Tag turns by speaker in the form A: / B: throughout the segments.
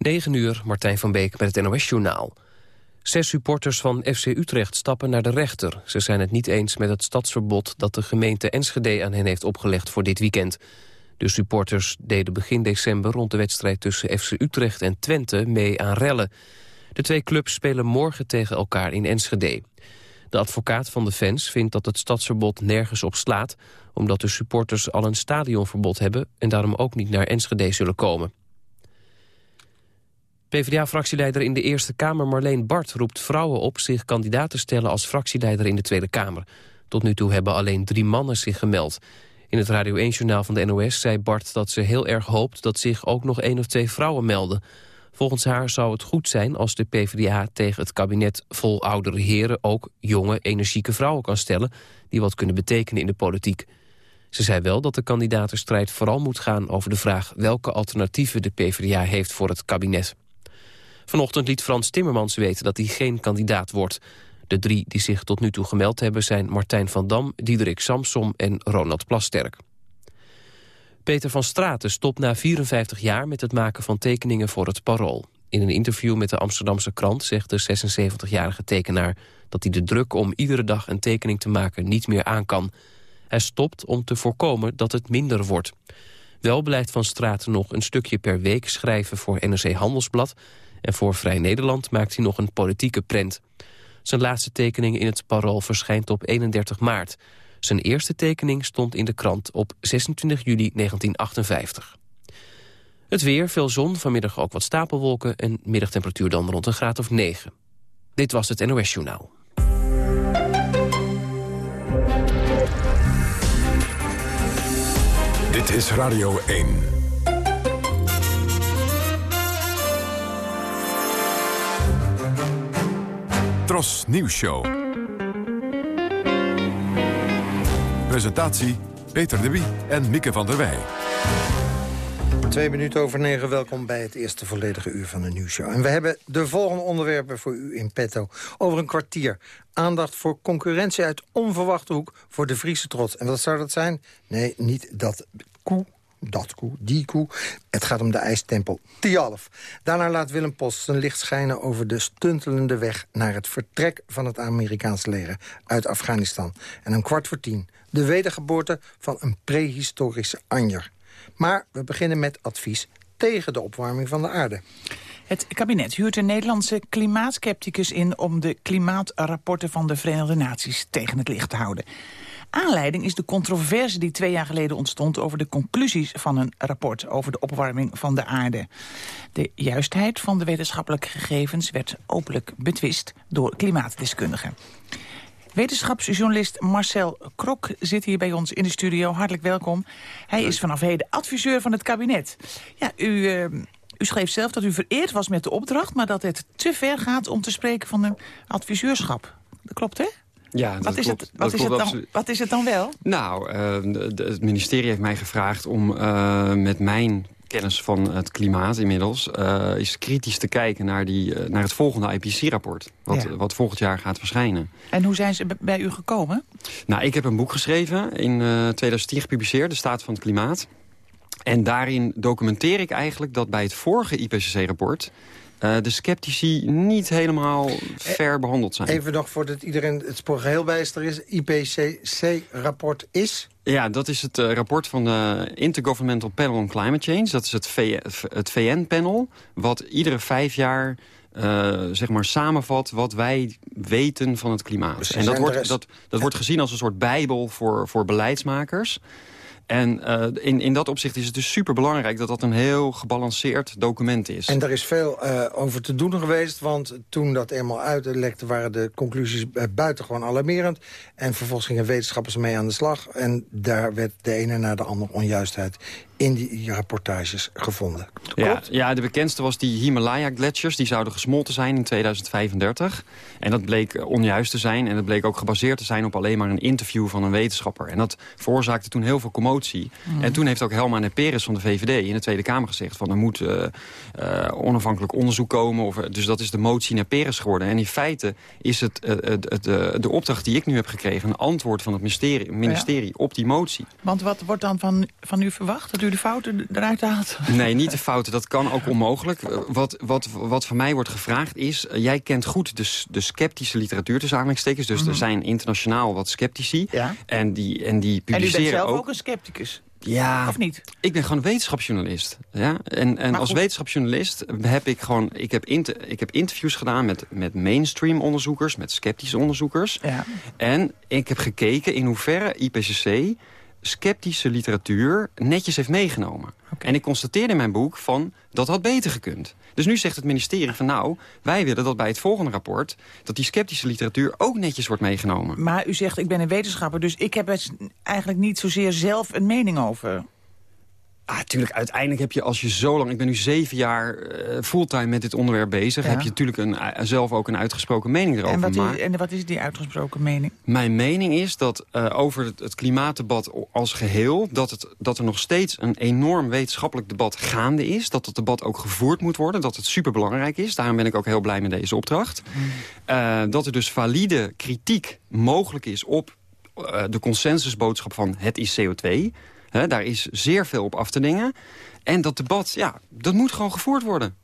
A: 9 uur, Martijn van Beek met het NOS-journaal. Zes supporters van FC Utrecht stappen naar de rechter. Ze zijn het niet eens met het stadsverbod dat de gemeente Enschede aan hen heeft opgelegd voor dit weekend. De supporters deden begin december rond de wedstrijd tussen FC Utrecht en Twente mee aan rellen. De twee clubs spelen morgen tegen elkaar in Enschede. De advocaat van de fans vindt dat het stadsverbod nergens op slaat... omdat de supporters al een stadionverbod hebben... en daarom ook niet naar Enschede zullen komen. PvdA-fractieleider in de Eerste Kamer Marleen Bart roept vrouwen op... zich kandidaat te stellen als fractieleider in de Tweede Kamer. Tot nu toe hebben alleen drie mannen zich gemeld. In het Radio 1-journaal van de NOS zei Bart dat ze heel erg hoopt... dat zich ook nog één of twee vrouwen melden. Volgens haar zou het goed zijn als de PvdA tegen het kabinet vol oudere heren... ook jonge, energieke vrouwen kan stellen... die wat kunnen betekenen in de politiek. Ze zei wel dat de kandidatenstrijd vooral moet gaan over de vraag... welke alternatieven de PvdA heeft voor het kabinet. Vanochtend liet Frans Timmermans weten dat hij geen kandidaat wordt. De drie die zich tot nu toe gemeld hebben zijn Martijn van Dam, Diederik Samsom en Ronald Plasterk. Peter van Straten stopt na 54 jaar met het maken van tekeningen voor het Parool. In een interview met de Amsterdamse krant zegt de 76-jarige tekenaar... dat hij de druk om iedere dag een tekening te maken niet meer aan kan. Hij stopt om te voorkomen dat het minder wordt. Wel blijft Van Straten nog een stukje per week schrijven voor NRC Handelsblad... en voor Vrij Nederland maakt hij nog een politieke prent. Zijn laatste tekening in het Parool verschijnt op 31 maart... Zijn eerste tekening stond in de krant op 26 juli 1958. Het weer, veel zon, vanmiddag ook wat stapelwolken... en middagtemperatuur dan rond een graad of 9. Dit was het NOS Journaal.
B: Dit is Radio 1. Tros Nieuws Show. Presentatie Peter de Wie en Mieke van der Wij.
C: Twee minuten over negen, welkom bij het eerste volledige uur van de nieuwsshow. En we hebben de volgende onderwerpen voor u in petto. Over een kwartier aandacht voor concurrentie uit onverwachte hoek voor de Friese trots. En wat zou dat zijn? Nee, niet dat koe dat koe, die koe. Het gaat om de ijstempel Tialf. Daarna laat Willem Post zijn licht schijnen over de stuntelende weg... naar het vertrek van het Amerikaanse leger uit Afghanistan. En een kwart voor tien de wedergeboorte van een prehistorische anjer. Maar we beginnen met advies tegen de opwarming van de aarde.
D: Het kabinet huurt een Nederlandse klimaatskepticus in... om de klimaatrapporten van de Verenigde Naties tegen het licht te houden. Aanleiding is de controverse die twee jaar geleden ontstond... over de conclusies van een rapport over de opwarming van de aarde. De juistheid van de wetenschappelijke gegevens werd openlijk betwist door klimaatdeskundigen. Wetenschapsjournalist Marcel Krok zit hier bij ons in de studio. Hartelijk welkom. Hij is vanaf heden adviseur van het kabinet. Ja, u, uh, u schreef zelf dat u vereerd was met de opdracht... maar dat het te ver gaat om te spreken van een adviseurschap. Dat klopt, hè?
E: Ja,
D: wat is
E: klopt.
D: Het, wat, is het dan, wat is het dan wel?
E: Nou, uh, het ministerie heeft mij gevraagd om uh, met mijn kennis van het klimaat inmiddels... Uh, is kritisch te kijken naar, die, naar het volgende IPCC-rapport. Wat, ja. wat volgend jaar gaat verschijnen.
D: En hoe zijn ze bij u gekomen?
E: Nou, ik heb een boek geschreven in uh, 2010 gepubliceerd, De Staat van het Klimaat. En daarin documenteer ik eigenlijk dat bij het vorige IPCC-rapport... Uh, de sceptici niet helemaal ver behandeld zijn.
C: Even nog voordat iedereen het spoor geheel bijster is. IPCC-rapport is...
E: Ja, dat is het uh, rapport van de Intergovernmental Panel on Climate Change. Dat is het, het VN-panel, wat iedere vijf jaar... Uh, zeg maar samenvat wat wij weten van het klimaat. En dat, wordt, dat, dat wordt gezien als een soort bijbel voor, voor beleidsmakers. En uh, in, in dat opzicht is het dus super belangrijk dat dat een heel gebalanceerd document is.
C: En er is veel uh, over te doen geweest, want toen dat eenmaal uitlekte... waren de conclusies uh, buitengewoon alarmerend. En vervolgens gingen wetenschappers mee aan de slag. En daar werd de ene na de andere onjuistheid in die rapportages gevonden.
E: Ja, ja, de bekendste was die Himalaya-gletsjers. Die zouden gesmolten zijn in 2035. En dat bleek onjuist te zijn. En dat bleek ook gebaseerd te zijn op alleen maar een interview van een wetenschapper. En dat veroorzaakte toen heel veel commotie. Mm. En toen heeft ook Helma Neperes van de VVD in de Tweede Kamer gezegd... van er moet uh, uh, onafhankelijk onderzoek komen. Of, dus dat is de motie Neperes geworden. En in feite is het, uh, het, de opdracht die ik nu heb gekregen... een antwoord van het ministerie, ministerie ja. op die motie.
D: Want wat wordt dan van, van u verwacht? Dat u de fouten eruit haalt?
E: Nee, niet de fouten. Dat kan ook onmogelijk. Wat, wat, wat van mij wordt gevraagd is... jij kent goed de, de sceptische literatuur tussen aanhalingstekens. Dus er mhm. zijn internationaal wat sceptici. Ja. En, die, en die publiceren
D: En u bent zelf
E: ook,
D: ook een scepticus?
E: Ja,
D: of niet?
E: Ik ben gewoon wetenschapsjournalist. Ja? En, en als wetenschapsjournalist heb ik gewoon... Ik heb, ik heb interviews gedaan met, met mainstream onderzoekers... met sceptische onderzoekers. Ja. En ik heb gekeken in hoeverre IPCC sceptische literatuur netjes heeft meegenomen. En ik constateerde in mijn boek van dat had beter gekund. Dus nu zegt het ministerie van nou, wij willen dat bij het volgende rapport... dat die sceptische literatuur ook netjes wordt meegenomen.
D: Maar u zegt, ik ben een wetenschapper, dus ik heb eigenlijk niet zozeer zelf een mening over.
E: Ah, tuurlijk, uiteindelijk heb je als je zo lang... Ik ben nu zeven jaar uh, fulltime met dit onderwerp bezig... heb je natuurlijk een, eh, zelf ook een uitgesproken mening erover.
D: En wat,
E: maar,
D: is, en wat is die uitgesproken mening?
E: Mijn mening is dat uh, over het, het, klimaatdebat als geheel... Dat, het, dat er nog steeds een enorm wetenschappelijk debat gaande is. Dat het debat ook gevoerd moet worden. Dat het superbelangrijk is. Daarom ben ik ook heel blij met deze opdracht. Mm. Dat er dus valide kritiek mogelijk is op de consensusboodschap van het is CO2 daar is zeer veel op af te dingen. En dat debat, ja, dat moet gewoon gevoerd worden.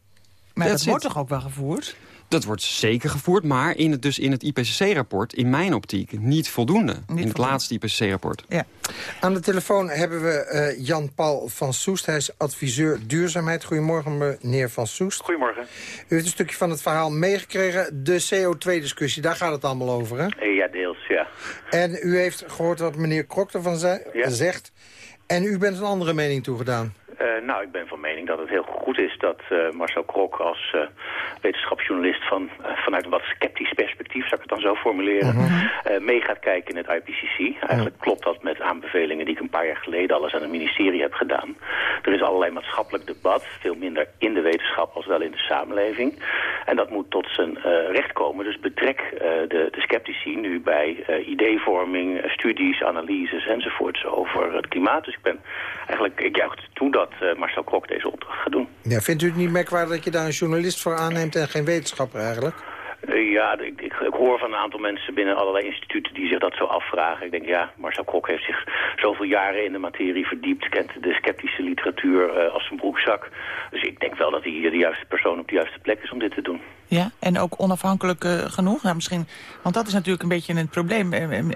D: Maar dat wordt toch ook wel gevoerd?
E: Dat wordt zeker gevoerd, maar in het, dus in het IPCC-rapport... in mijn optiek niet voldoende. in het laatste IPCC-rapport. Ja.
C: Aan de telefoon hebben we uh, Jan-Paul van Soest. Hij is adviseur duurzaamheid. Goedemorgen, meneer van Soest.
F: Goedemorgen. U
C: heeft een stukje van het verhaal meegekregen. De CO2-discussie, daar gaat het allemaal over, hè?
F: Ja, deels, ja.
C: En u heeft gehoord wat meneer Krok ervan zei, zegt... En u bent een andere mening toegedaan?
F: Uh, nou, ik ben van mening dat het heel goed is dat uh, Marcel Krok als uh, wetenschapsjournalist van, vanuit een wat sceptisch perspectief, zou ik het dan zo formuleren, mhm. mee gaat kijken in het IPCC. Eigenlijk klopt dat met aanbevelingen die ik een paar jaar geleden al eens aan het ministerie heb gedaan. Er is allerlei maatschappelijk debat, veel minder in de wetenschap als wel in de samenleving. En dat moet tot zijn recht komen. Dus betrek de, de sceptici nu bij ideevorming, studies, analyses enzovoorts over het klimaat. Dus ik ben eigenlijk, ik juich toe dat Marcel Krok deze opdracht gaat doen.
C: Ja, vindt u het niet merkwaardig dat je daar een journalist voor aanneemt en geen wetenschapper eigenlijk?
F: Uh, ja, ik, ik, ik, hoor van een aantal mensen binnen allerlei instituten die zich dat zo afvragen. Ik denk, ja, Marcel Krok heeft zich zoveel jaren in de materie verdiept, kent de sceptische literatuur uh, als zijn broekzak. Dus ik denk wel dat hij hier de juiste persoon op de juiste plek is om dit te doen.
D: Ja, en ook onafhankelijk uh, genoeg? Nou, misschien, want dat is natuurlijk een beetje een probleem,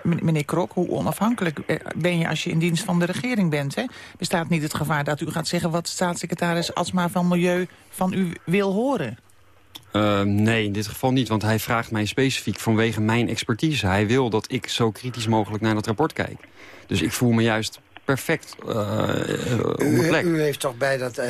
D: meneer Krok. Hoe onafhankelijk ben je als je in dienst van de regering bent? Hè? Bestaat niet het gevaar dat u gaat zeggen wat staatssecretaris Asma van Milieu van u wil horen?
E: Uh, nee, in dit geval niet, want hij vraagt mij specifiek vanwege mijn expertise. Hij wil dat ik zo kritisch mogelijk naar dat rapport kijk. Dus ik voel me juist perfect uh, op mijn plek.
C: U, u, heeft toch bij dat uh,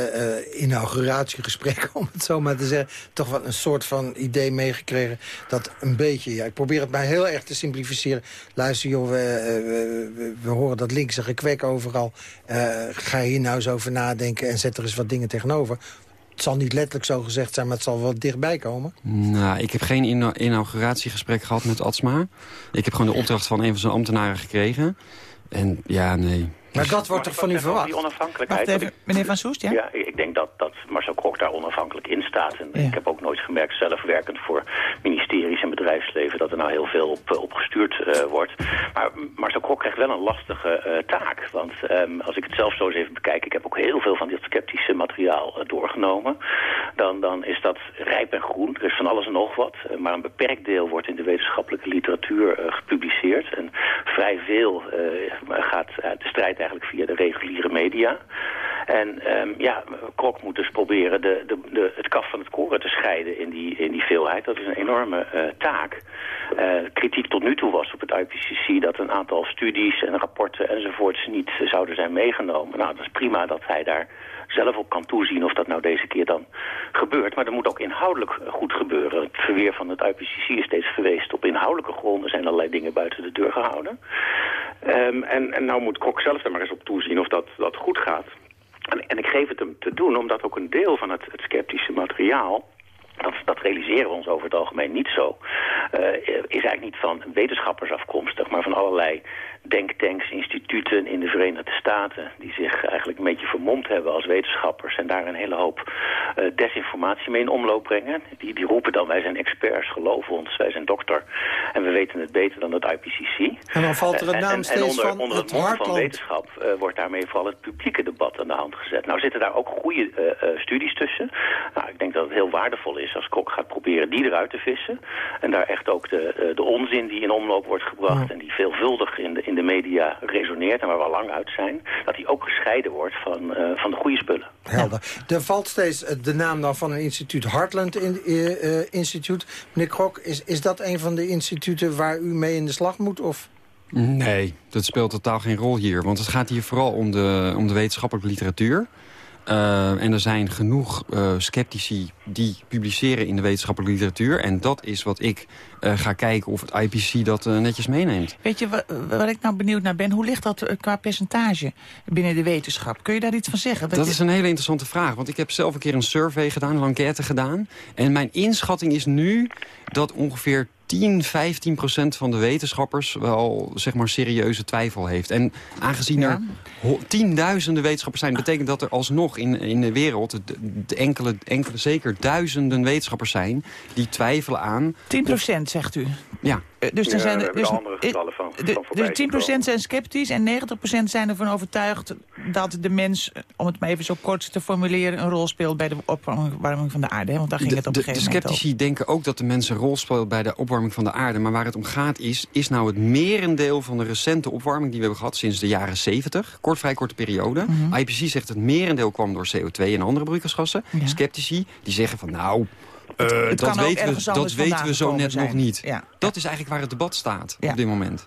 C: inauguratiegesprek, om het zo maar te zeggen... toch wel een soort van idee meegekregen dat een beetje... Ja, ik probeer het maar heel erg te simplificeren. Luister, joh, we, we, we horen dat linkse gekwek overal. ga hier nou eens over nadenken en zet er eens wat dingen tegenover het zal niet letterlijk zo gezegd zijn, maar het zal wel dichtbij komen.
E: Nou, ik heb geen inauguratiegesprek gehad met Atsma. Ik heb gewoon de opdracht van een van zijn ambtenaren gekregen. En ja, nee,
C: maar dat wordt toch van u verwacht?
F: Die onafhankelijkheid.
D: Even, meneer Van Soest, ja?
F: Ja, ik denk dat, dat Marcel Krok daar onafhankelijk in staat. En ik heb ook nooit gemerkt, zelf werkend voor ministeries en bedrijfsleven... dat er nou heel veel op, op gestuurd uh, wordt. Maar Marcel Krok krijgt wel een lastige uh, taak. Want um, als ik het zelf zo eens even bekijk... ik heb ook heel veel van dit sceptische materiaal uh, doorgenomen... Dan, dan is dat rijp en groen. Er is van alles en nog wat. maar een beperkt deel wordt in de wetenschappelijke literatuur gepubliceerd. En vrij veel gaat de strijd eigenlijk via de reguliere media. En um, ja, Krok moet dus proberen de, de, de, het kaf van het koren te scheiden in die, in die veelheid. Dat is een enorme uh, taak. Uh, kritiek tot nu toe was op het IPCC dat een aantal studies en rapporten enzovoorts niet zouden zijn meegenomen. Nou, dat is prima dat hij daar zelf op kan toezien of dat nou deze keer dan gebeurt. Maar er moet ook inhoudelijk goed gebeuren. Het verweer van het IPCC is steeds geweest. Op inhoudelijke gronden zijn allerlei dingen buiten de deur gehouden. Um, en, en nou moet Kok zelf er maar eens op toezien of dat, dat goed gaat. En, en ik geef het hem te doen omdat ook een deel van het, het sceptische materiaal dat, dat, realiseren we ons over het algemeen niet zo, uh, is eigenlijk niet van wetenschappers afkomstig, maar van allerlei denktanks, instituten in de Verenigde Staten... die zich eigenlijk een beetje vermomd hebben als wetenschappers... en daar een hele hoop uh, desinformatie mee in omloop brengen. Die, die roepen dan, wij zijn experts, geloof ons, wij zijn dokter... en we weten het beter dan het IPCC.
C: En dan valt er een naam steeds
F: onder,
C: van
F: onder het, mond van wetenschap uh, wordt daarmee vooral het publieke debat aan de hand gezet. Nou zitten daar ook goede uh, studies tussen. Nou, ik denk dat het heel waardevol is als Kok gaat proberen die eruit te vissen... en daar echt ook de, de onzin die in omloop wordt gebracht... Ja. en die veelvuldig in de, in de media resoneert en waar we al lang uit zijn... dat die ook gescheiden wordt van, uh, van de goede spullen.
C: Helder. Er valt steeds de naam dan van een instituut, Heartland in, uh, Instituut. Meneer Krok, is, is dat een van de instituten waar u mee in de slag moet? Of?
E: Nee, dat speelt totaal geen rol hier. Want het gaat hier vooral om de, om de wetenschappelijke literatuur. Uh, en er zijn genoeg uh, sceptici die publiceren in de wetenschappelijke literatuur. En dat is wat ik uh, ga kijken of het IPC dat netjes meeneemt.
D: Weet je, waar ik nou benieuwd naar ben... hoe ligt dat qua percentage binnen de wetenschap? Kun je daar iets van zeggen?
E: Dat, dat is een hele interessante vraag. Want ik heb zelf een keer een survey gedaan, een enquête gedaan. En mijn inschatting is nu dat ongeveer 10, 15 procent van de wetenschappers wel zeg maar serieuze twijfel heeft. En aangezien er tienduizenden wetenschappers zijn... betekent dat er alsnog in, in de wereld de, de enkele, enkele, zeker duizenden wetenschappers zijn... die twijfelen aan...
D: 10 procent, zegt u?
E: Ja.
F: Uh, dus er zijn er dus, andere getallen van,
D: de,
F: van
D: Dus 10% zijn sceptisch en 90% zijn ervan overtuigd dat de mens, om het maar even zo kort te formuleren, een rol speelt bij de opwarming van de aarde. Hè? Want daar ging
E: de,
D: het op een
E: de,
D: gegeven
E: De sceptici denken ook dat de mens een rol speelt bij de opwarming van de aarde. Maar waar het om gaat is, is nou het merendeel van de recente opwarming die we hebben gehad sinds de jaren 70, kort, vrij korte periode. Mm -hmm. IPCC zegt het merendeel kwam door CO2 en andere broeikasgassen. Ja. Sceptici die zeggen van nou, uh, dat weten we, dat weten we zo net nog niet.
D: Ja.
E: Dat is eigenlijk waar het debat staat op dit moment.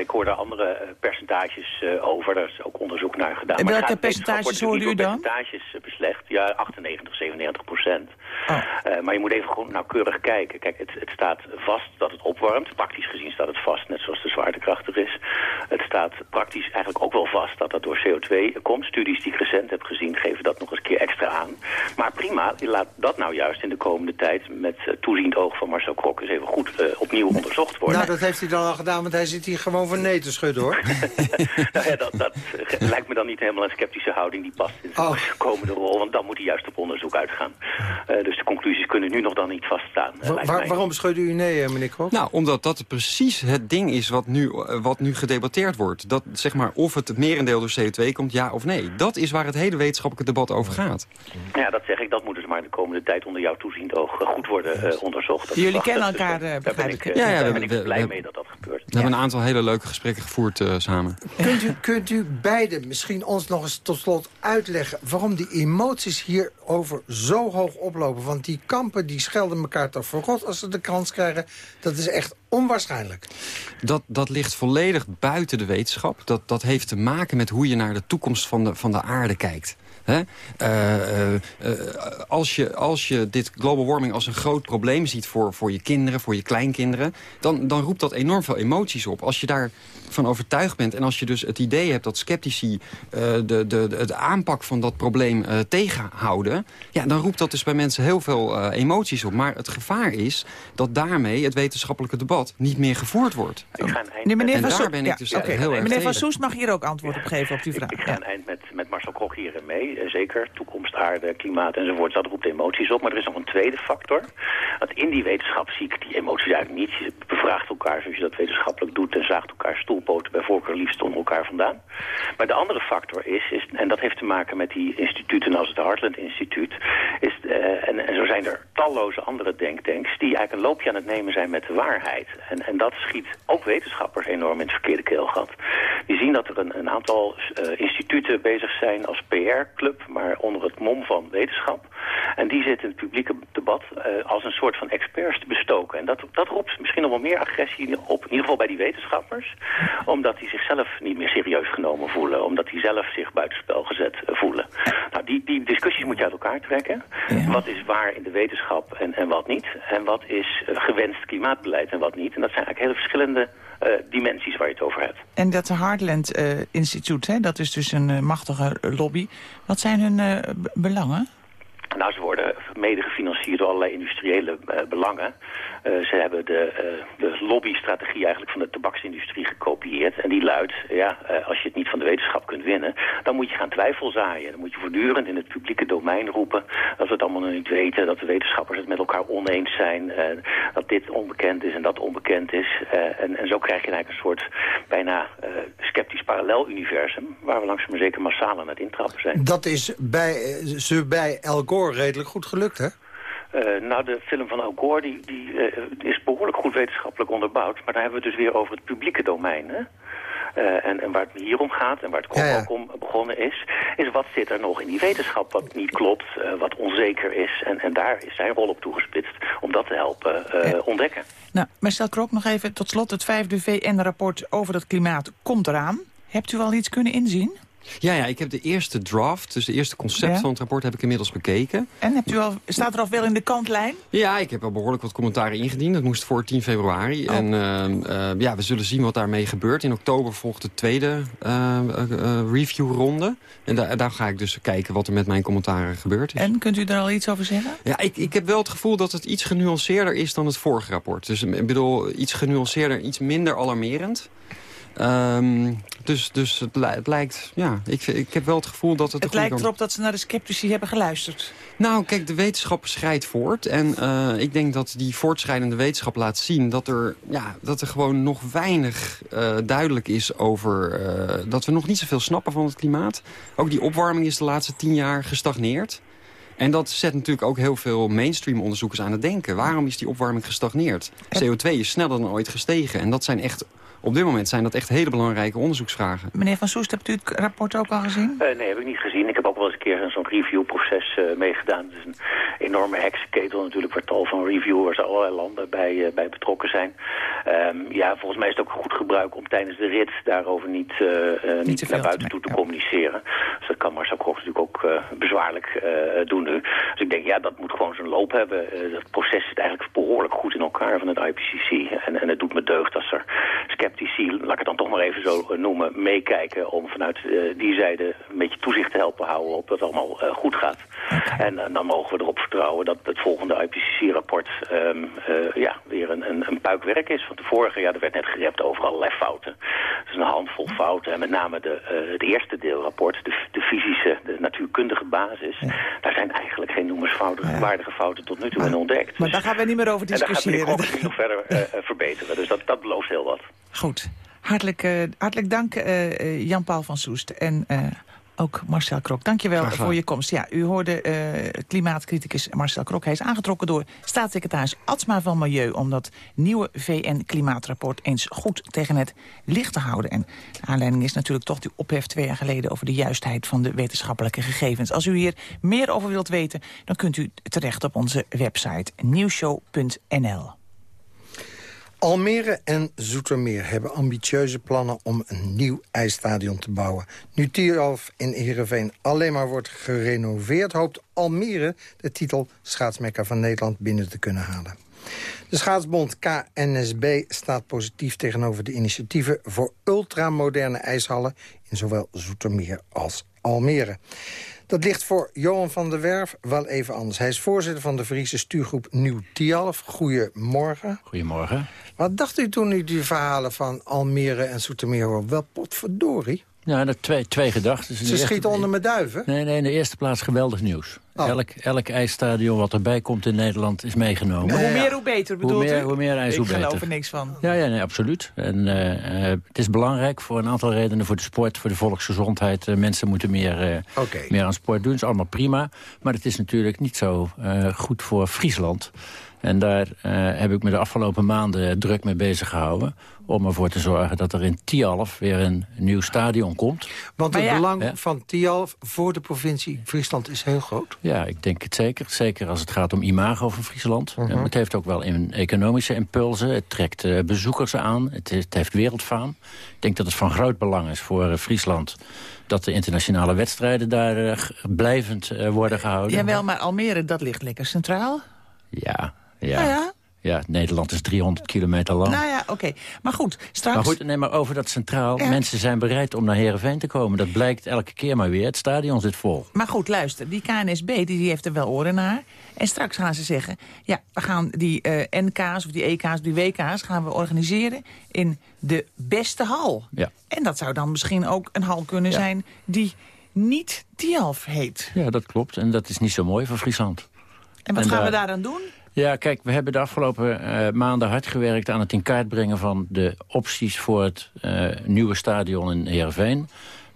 F: Ik hoor daar andere uh, percentages uh, over. Daar is ook onderzoek naar gedaan.
D: En
F: maar
D: welke percentages hoorde u dan?
F: percentages beslecht. Ja, 98, 97 procent. Oh. Uh, maar je moet even gewoon nauwkeurig kijken. Kijk, het, het, staat vast dat het opwarmt. Praktisch gezien staat het vast, net zoals de zwaartekracht er is. Het staat praktisch eigenlijk ook wel vast dat dat door CO2 komt. Studies die ik recent heb gezien geven dat nog eens een keer extra aan. Maar prima, laat dat nou juist in de komende tijd... met toeziend oog van Marcel Krok eens even goed opnieuw onderzocht worden.
C: Nou, dat heeft hij dan al gedaan, want hij zit hier gewoon van nee te schudden, hoor.
F: nou ja, dat, dat lijkt me dan niet helemaal een sceptische houding die past in de oh. komende rol. Want dan moet hij juist op onderzoek uitgaan. Uh, dus de conclusies kunnen nu nog dan niet vaststaan.
C: Uh, Wa waar, waarom schudde u nee, meneer Krok?
E: Nou, omdat dat precies het ding is wat nu, wat nu gedebatteerd wordt. Dat, zeg maar, of het merendeel door CO2 komt, ja of nee. Dat is waar het hele wetenschappelijke debat over gaat.
F: Ja, dat zeg ik. Dat moeten ze maar de komende tijd onder jouw toeziend oog goed worden onderzocht. Dat
D: Jullie kennen elkaar, dus, begrijp ik.
F: Ja, ja, daar ben ik blij mee dat dat gebeurt.
E: We hebben een aantal hele leuke gesprekken gevoerd uh, samen.
C: Kunt u, kunt u beiden misschien ons nog eens tot slot uitleggen... waarom die emoties hierover zo hoog oplopen? Want die kampen die schelden elkaar toch voor God als ze de kans krijgen. Dat is echt onwaarschijnlijk.
E: Dat, dat ligt volledig buiten de wetenschap. Dat, dat heeft te maken met hoe je naar de toekomst van de, van de aarde kijkt. He? Uh, uh, uh, als, je, als je dit global warming als een groot probleem ziet voor, voor je kinderen, voor je kleinkinderen... Dan, dan roept dat enorm veel emoties op. Als je daarvan overtuigd bent en als je dus het idee hebt dat sceptici... de, de, de, de aanpak van dat probleem tegenhouden... Ja, dan roept dat dus bij mensen heel veel emoties op. Maar het gevaar is dat daarmee het wetenschappelijke debat niet meer gevoerd wordt.
F: Ik ga een eind
D: nee, meneer
E: en
D: van
E: daar
D: Soes,
E: ben ik
D: ja,
E: dus
D: okay.
E: heel erg
D: Meneer Van. Soes mag hier ook antwoord op geven op die vraag.
F: Ik, ik ga een eind met, met Marcel Krok hier mee. Zeker, toekomst, aarde, klimaat enzovoort. Dat roept emoties op. Maar er is nog een tweede factor. Want in die wetenschap zie ik die emoties eigenlijk niet. Je bevraagt elkaar zoals je dat wetenschappelijk doet... en zaagt elkaar stoelpoten bij voorkeur liefst onder elkaar vandaan. Maar de andere factor is, is en dat heeft te maken met die instituten als het Heartland Instituut... Is, uh, en, en zo zijn er talloze andere denktanks... die eigenlijk een loopje aan het nemen zijn met de waarheid. En, en dat schiet ook wetenschappers enorm in het verkeerde keelgat. Die zien dat er een, een aantal uh, instituten bezig zijn als PR-club... maar onder het mom van wetenschap. En die zitten in het publieke debat uh, als een soort van experts te bestoken. En dat, dat roept misschien nog wel meer agressie op, in ieder geval bij die wetenschappers. Omdat die zichzelf niet meer serieus genomen voelen. Omdat die zelf zich buitenspel gezet uh, voelen. Nou, die, die discussies moet je uit elkaar trekken. Ja. Wat is waar in de wetenschap en, en wat niet? En wat is uh, gewenst klimaatbeleid en wat niet? En dat zijn eigenlijk hele verschillende dimensies waar je het over hebt.
D: En dat Heartland uh, Instituut, hè, dat is dus een uh, machtige lobby. Wat zijn hun belangen?
F: Nou, ze worden mede gefinancierd door allerlei industriële uh, belangen. Uh, ze hebben de, uh, de lobbystrategie eigenlijk van de tabaksindustrie gekopieerd. En die luidt, ja, als je het niet van de wetenschap kunt winnen... dan moet je gaan twijfelzaaien. Dan moet je voortdurend in het publieke domein roepen... dat we het allemaal nog niet weten, dat de wetenschappers het met elkaar oneens zijn... dat dit onbekend is en dat onbekend is. En, en, zo krijg je eigenlijk een soort bijna sceptisch parallel-universum... waar we langzaam maar zeker massaal aan het intrappen zijn.
C: Dat is bij, ze bij El Gore redelijk goed gelukt, hè?
F: Uh, nou, de film van Al Gore die, die uh, is behoorlijk goed wetenschappelijk onderbouwd. Maar daar hebben we het dus weer over het publieke domein. Hè? Uh, en, en, waar het hier om gaat en waar het ja, ook om begonnen is... is wat zit er nog in die wetenschap wat niet klopt, wat onzeker is. En, en, daar is zijn rol op toegespitst om dat te helpen ontdekken.
D: Nou, Marcel Krook, nog even tot slot. Het vijfde VN-rapport over het klimaat komt eraan. Hebt u al iets kunnen inzien?
E: Ja, ja, ik heb de eerste draft, dus de eerste concept van het rapport heb ik inmiddels bekeken.
D: En hebt u al, staat er al wel in de kantlijn?
E: Ja, ik heb al behoorlijk wat commentaren ingediend. Dat moest voor 10 februari. Oh. En uh, ja, we zullen zien wat daarmee gebeurt. In oktober volgt de tweede uh, reviewronde. En da daar ga ik dus kijken wat er met mijn commentaren gebeurd is.
D: En kunt u daar al iets over zeggen?
E: Ja, ik, ik heb wel het gevoel dat het iets genuanceerder is dan het vorige rapport. Dus ik bedoel, iets genuanceerder, iets minder alarmerend. Um, dus dus het, het, lijkt, ja, ik, ik heb wel het gevoel dat het...
D: Het lijkt erop dat ze naar de sceptici hebben geluisterd.
E: Nou, kijk, de wetenschap schrijdt voort. En uh, ik denk dat die voortschrijdende wetenschap laat zien... dat er, ja, dat er gewoon nog weinig uh, duidelijk is over... Uh, dat we nog niet zoveel snappen van het klimaat. Ook die opwarming is de laatste tien jaar gestagneerd. En dat zet natuurlijk ook heel veel mainstream onderzoekers aan het denken. Waarom is die opwarming gestagneerd? CO2 is sneller dan ooit gestegen. En dat zijn echt op dit moment zijn dat echt hele belangrijke onderzoeksvragen.
D: Meneer Van Soest, hebt u het rapport ook al gezien?
F: Uh, nee, heb ik niet gezien. Ik heb ook wel eens een keer zo'n reviewproces uh, meegedaan. Het is een enorme heksenketel natuurlijk... waar tal van reviewers allerlei landen bij, uh, bij betrokken zijn. Um, ja, volgens mij is het ook goed gebruik om tijdens de rit... daarover niet, niet, niet naar buiten toe te ja. communiceren. Dus dat kan Marcel Koch natuurlijk ook bezwaarlijk doen nu. Dus ik denk, ja, dat moet gewoon zijn loop hebben. dat proces zit eigenlijk behoorlijk goed in elkaar van het IPCC. En, en het doet me deugd als er sceptici, laat ik het dan toch maar even zo eh, noemen, meekijken om vanuit uh, die zijde een beetje toezicht te helpen houden op dat het allemaal uh, goed gaat. En dan mogen we erop vertrouwen dat het volgende IPCC-rapport um, ja, weer een, een, een puikwerk is. Want de vorige, ja, er werd net gerept over allerlei fouten. Dus een handvol fouten en met name de, het eerste deelrapport, de, de fysische, de natuurkundige basis, ja. daar zijn eigenlijk geen noemenswaardige ja. fouten tot nu toe in ontdekt.
D: Maar dus, daar gaan we niet meer over discussiëren.
F: En daar gaan we nog verder verbeteren. Dus dat, dat belooft heel wat.
D: Goed. Hartelijk, uh, hartelijk dank uh, Jan-Paul van Soest en uh, ook Marcel Krok. Dankjewel voor je komst. Ja, u hoorde klimaatcriticus Marcel Krok. Hij is aangetrokken door staatssecretaris Atsma van Milieu... om dat nieuwe VN-klimaatrapport eens goed tegen het licht te houden. En de aanleiding is natuurlijk toch die ophef twee jaar geleden... over de juistheid van de wetenschappelijke gegevens. Als u hier meer over wilt weten, dan kunt u terecht op onze website nieuwshow.nl.
C: Almere en Zoetermeer hebben ambitieuze plannen om een nieuw ijsstadion te bouwen. Nu Tialf in Heerenveen alleen maar wordt gerenoveerd... hoopt Almere de titel schaatsmekka van Nederland binnen te kunnen halen. De schaatsbond KNSB staat positief tegenover de initiatieven... voor ultramoderne ijshallen in zowel Zoetermeer als Almere. Dat ligt voor Johan van der Werf wel even anders. Hij is voorzitter van de Friese stuurgroep Nieuw Tialf. Goedemorgen.
G: Goedemorgen.
C: Wat dacht u toen u die verhalen van Almere en Soetermeer hoorde? Wel potverdorie.
G: Ja, dat twee, twee gedachten.
C: Ze schieten onder mijn duiven?
G: Nee, nee, in de eerste plaats geweldig nieuws. Oh. Elk, elk ijsstadion wat erbij komt in Nederland is meegenomen.
D: hoe meer, hoe beter, bedoelt
G: hoe meer,
D: u?
G: Hoe meer ijs,
D: Ik
G: hoe beter.
D: Ik geloof er niks van.
G: Ja, ja nee, absoluut. En, uh, het is belangrijk voor een aantal redenen. Voor de sport, voor de volksgezondheid. Uh, mensen moeten meer, uh, okay. meer aan sport doen. Dat is allemaal prima. Maar het is natuurlijk niet zo goed voor Friesland. En daar uh, heb ik me de afgelopen maanden druk mee bezig gehouden... om ervoor te zorgen dat er in Tialf weer een nieuw stadion komt.
C: Want het ja, belang ja. van Tialf voor de provincie Friesland is heel groot.
G: Ja, ik denk het zeker. Zeker als het gaat om imago van Friesland. Uh -huh. Het heeft ook wel in economische impulsen. Het trekt uh, bezoekers aan. Het, het, heeft wereldfaam. Ik denk dat het van groot belang is voor uh, Friesland dat de internationale wedstrijden daar blijvend worden gehouden.
D: Jawel, maar Almere, dat ligt lekker centraal.
G: Ja, ja.
D: Nou ja.
G: Ja, Nederland is 300 kilometer lang.
D: Nou ja, oké. Maar goed, straks...
G: Maar goed, nee, maar over dat centraal. Mensen zijn bereid om naar Heerenveen te komen. Dat blijkt elke keer maar weer. Het stadion zit vol.
D: Maar goed, luister. Die KNSB die, die heeft er wel oren naar. En straks gaan ze zeggen... ja, we gaan die uh, eh, NK's of die EK's, die WK's... gaan we organiseren in de beste hal.
G: Ja.
D: En dat zou dan misschien ook een hal kunnen zijn... die niet Tialf heet.
G: Ja, dat klopt. En dat is niet zo mooi voor Friesland.
D: En wat gaan we daar dan doen?
G: Ja, kijk, we hebben de afgelopen uh, maanden hard gewerkt... aan het in kaart brengen van de opties voor het uh, nieuwe stadion in Heerenveen.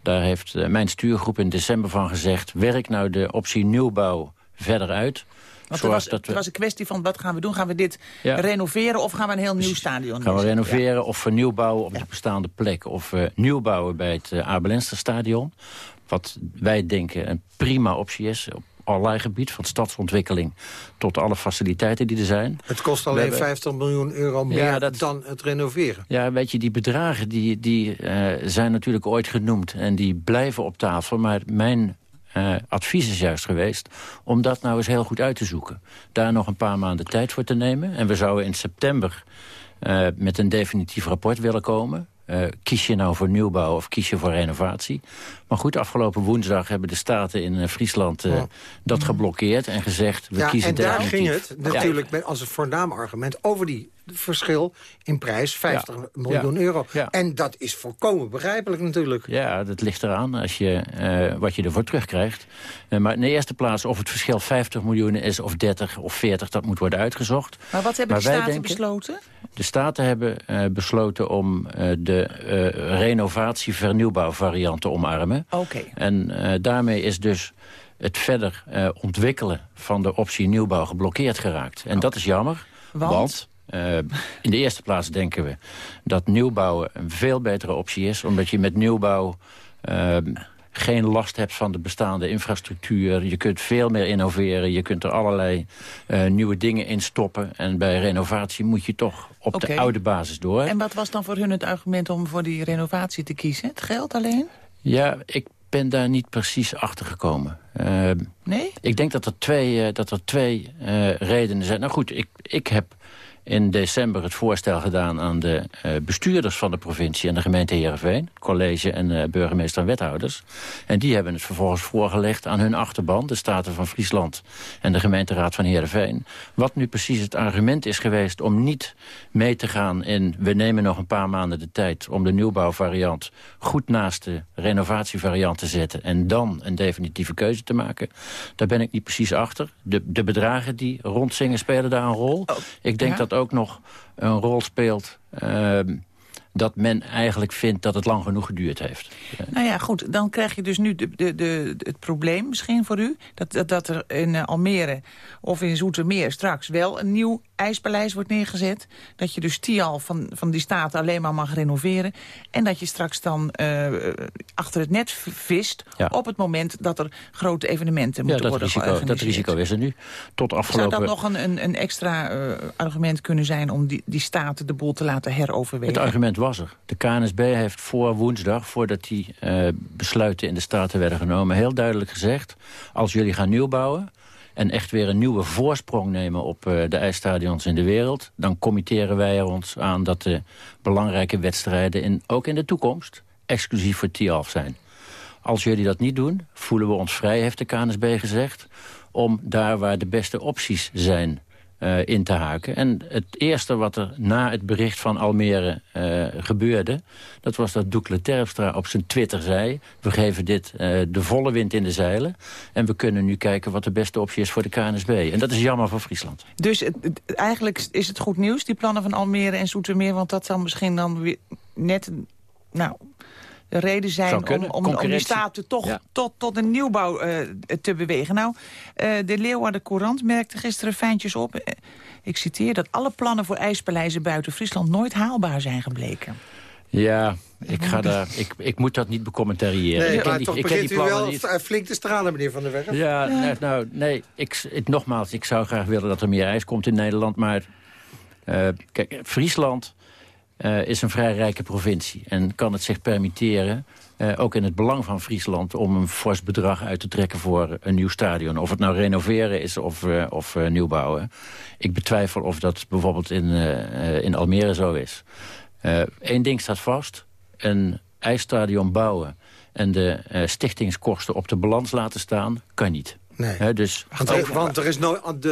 G: Daar heeft uh, mijn stuurgroep in december van gezegd... werk nou de optie nieuwbouw verder uit.
D: Want het was, dat we... het was een kwestie van wat gaan we doen? Gaan we dit renoveren of gaan we een heel nieuw stadion
G: Gaan we renoveren of vernieuwbouwen op de bestaande plek... of nieuwbouwen bij het uh, stadion. Wat wij denken een prima optie is allerlei gebied, van stadsontwikkeling tot alle faciliteiten die er zijn.
C: Het kost alleen 50 miljoen euro meer dan het renoveren.
G: Ja, weet je, die bedragen die, die uh, zijn natuurlijk ooit genoemd en die blijven op tafel. Maar mijn uh, advies is juist geweest om dat nou eens heel goed uit te zoeken. Daar nog een paar maanden tijd voor te nemen. En we zouden in september uh, met een definitief rapport willen komen. Uh, kies je nou voor nieuwbouw of kies je voor renovatie? Maar goed, afgelopen woensdag hebben de Staten in uh, Friesland uh, dat geblokkeerd en gezegd... we
C: ja,
G: kiezen
C: en daar ging het natuurlijk met, als een voornaam argument over die verschil in prijs 50 miljoen euro. En dat is volkomen begrijpelijk natuurlijk.
G: Ja, dat ligt eraan als je, uh, wat je ervoor terugkrijgt. Uh, maar in de eerste plaats of het verschil 50 miljoen is of 30 of 40... dat moet worden uitgezocht.
D: Maar wat hebben de Staten besloten?
G: De Staten hebben uh, besloten om de renovatie-vernieuwbouw variant te omarmen.
D: Oké.
G: En daarmee is dus het verder ontwikkelen van de optie nieuwbouw geblokkeerd geraakt. En dat is jammer,
D: want?
G: want uh, in de eerste plaats denken we dat nieuwbouwen een veel betere optie is. Omdat je met nieuwbouw uh, geen last hebt van de bestaande infrastructuur. Je kunt veel meer innoveren. Je kunt er allerlei uh, nieuwe dingen in stoppen. En bij renovatie moet je toch op okay. de oude basis door.
D: En wat was dan voor hun het argument om voor die renovatie te kiezen? Het geld alleen?
G: Ja, ik ben daar niet precies achter gekomen. Uh,
D: nee?
G: Ik denk dat er twee, dat er twee redenen zijn. Nou goed, ik, ik heb in december het voorstel gedaan aan de uh, bestuurders van de provincie... en de gemeente Heerenveen, college en uh, burgemeester en wethouders. En die hebben het vervolgens voorgelegd aan hun achterban... de Staten van Friesland en de gemeenteraad van Heerenveen. Wat nu precies het argument is geweest om niet mee te gaan in... we nemen nog een paar maanden de tijd om de nieuwbouwvariant... goed naast de renovatievariant te zetten... en dan een definitieve keuze te maken. Daar ben ik niet precies achter. De, de bedragen die rondzingen spelen daar een rol. Oh, ik denk dat ook nog een rol speelt... Uh, dat men eigenlijk vindt dat het lang genoeg geduurd heeft.
D: Nou ja, goed, dan krijg je dus nu de, de, de, het probleem misschien voor u... dat, dat, dat er in eh, Almere of in Zoetermeer straks wel een nieuw ijspaleis wordt neergezet. Dat je dus Tial van, van die staten alleen maar mag renoveren. En dat je straks dan uh, achter het net vist op het moment dat er grote evenementen moeten
G: ja,
D: worden
G: risico, Dat risico is er nu. Tot afgelopen...
D: Zou dat nog een, een, een extra uh, argument kunnen zijn om die, die staten de boel te laten heroverwegen?
G: Het argument was er. De KNSB heeft voor woensdag, voordat die uh, besluiten in de staten werden genomen... heel duidelijk gezegd, als jullie gaan nieuwbouwen en echt weer een nieuwe voorsprong nemen op uh, de ijsstadions in de wereld... dan committeren wij er ons aan dat de belangrijke wedstrijden... In, ook in de toekomst exclusief voor TIAF zijn. Als jullie dat niet doen, voelen we ons vrij, heeft de KNSB gezegd... om daar waar de beste opties zijn uh, in te haken. En het eerste wat er na het bericht van Almere uh, gebeurde... dat was dat Doekle Terpstra op zijn Twitter zei... we geven dit uh, de volle wind in de zeilen... en we kunnen nu kijken wat de beste optie is voor de KNSB. En dat is jammer voor Friesland.
D: Dus eigenlijk is het goed nieuws, die plannen van Almere en Zoetermeer... want dat zal misschien dan weer net... Nou, de reden zijn om, om, om, die staten toch tot, tot een nieuwbouw uh, te bewegen. Nou, uh, de Leeuwarden Courant merkte gisteren fijntjes op... Uh, ik citeer dat alle plannen voor ijspaleizen buiten Friesland... nooit haalbaar zijn gebleken.
G: Ja, ik, ga daar, ik, ik moet dat niet becommentariëren.
C: Nee,
G: ik
C: maar die, toch ik begint u wel niet. flink te stralen, meneer Van der Werf.
G: Ja, ja. Nee, nou, nee, ik, ik, nogmaals, ik zou graag willen dat er meer ijs komt in Nederland. Maar kijk, Friesland is een vrij rijke provincie. En kan het zich permitteren uh, ook in het belang van Friesland om een fors bedrag uit te trekken voor een nieuw stadion. Of het nou renoveren is of, uh, of nieuwbouwen. Ik betwijfel of dat bijvoorbeeld in, in Almere zo is. Eén ding staat vast. Een ijsstadion bouwen en de stichtingskosten op de balans laten staan, kan niet.
C: Nee. dus want, er, want er is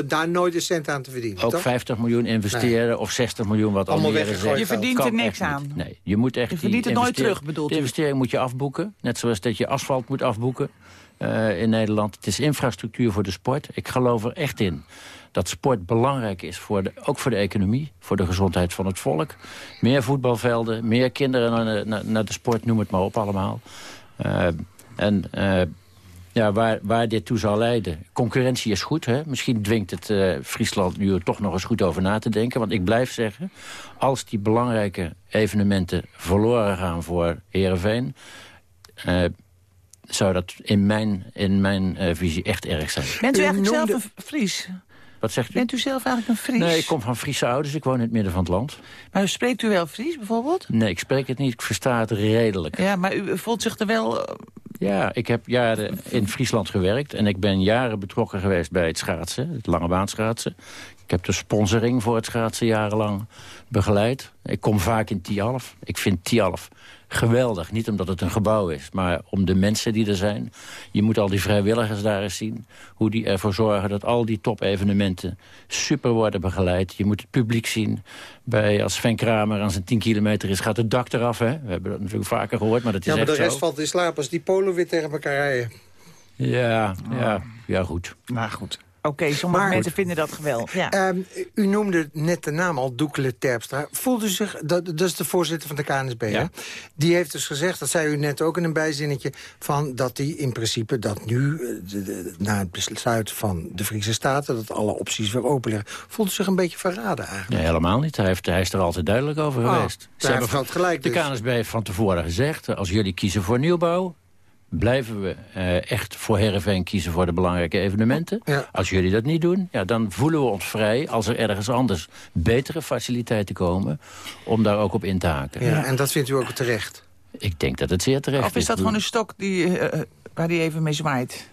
C: daar nooit een cent aan te verdienen,
G: Ook 50 miljoen investeren of 60 miljoen wat Allemaal
D: weggegooid. Je verdient er niks aan.
G: Nee, je moet echt
D: je verdient het nooit terug, bedoelt
G: De investering moet je afboeken. Net zoals dat je asfalt moet afboeken uh, in Nederland. Het is infrastructuur voor de sport. Ik geloof er echt in dat sport belangrijk is, voor de, ook voor de economie, voor de gezondheid van het volk. Meer voetbalvelden, meer kinderen naar, naar, de sport, noem het maar op allemaal. Uh, en uh, ja, waar, waar dit toe zal leiden. Concurrentie is goed. Hè? Misschien dwingt het uh, Friesland nu er toch nog eens goed over na te denken. Want ik blijf zeggen, als die belangrijke evenementen verloren gaan voor Heerenveen... Uh, zou dat in mijn, in mijn uh, visie echt erg zijn.
D: Bent u eigenlijk zelf een Fries?
G: Wat zegt u?
D: Bent u zelf eigenlijk een Fries?
G: Nee, ik kom van Friese ouders. Ik woon in het midden van het land.
D: Maar spreekt u wel Fries bijvoorbeeld?
G: Nee, ik spreek het niet. Ik versta het redelijk.
D: Ja, maar u voelt zich er wel
G: ja, ik heb jaren in Friesland gewerkt. En ik ben jaren betrokken geweest bij het schaatsen. Het lange baanschaatsen. Ik heb de sponsoring voor het schaatsen jarenlang begeleid. Ik kom vaak in Tialf. Ik vind Tialf geweldig. Niet omdat het een gebouw is, maar om de mensen die er zijn. Je moet al die vrijwilligers daar eens zien. Hoe die ervoor zorgen dat al die topevenementen super worden begeleid. Je moet het publiek zien. Bij, als Sven Kramer aan zijn 10 kilometer is, gaat het dak eraf. Hè? We hebben dat natuurlijk vaker gehoord, maar dat is
C: Ja,
G: maar
C: de rest valt in slaap als die Polen weer tegen elkaar rijden.
G: Ja, ja, ja, goed.
D: Maar goed. Oké, sommige mensen vinden dat geweldig. Ja.
C: Ehm, u noemde net de naam al, Doekele Terpstra. Voelt u zich, dat, dat is de voorzitter van de KNSB, ja. Die heeft dus gezegd, dat zei u net ook in een bijzinnetje... van dat hij in principe dat nu, eh, na het besluit van de Friese Staten... dat alle opties weer open liggen. Voelt u zich een beetje verraden eigenlijk?
G: Nee, helemaal niet. Hij, heeft, hij is er altijd duidelijk over oh, geweest.
C: Ze hebben gelijk
G: De
C: dus.
G: KNSB heeft van tevoren gezegd, als jullie kiezen voor nieuwbouw blijven we uh, echt voor Heerenveen kiezen voor de belangrijke evenementen. Als jullie dat niet doen, ja, dan voelen we ons vrij... als er ergens anders betere faciliteiten komen... om daar ook op in te haken.
C: Ja, En dat vindt u ook terecht?
G: Ik denk dat het zeer terecht is.
D: Of is dat gewoon een stok die, uh, waar die even mee zwaait?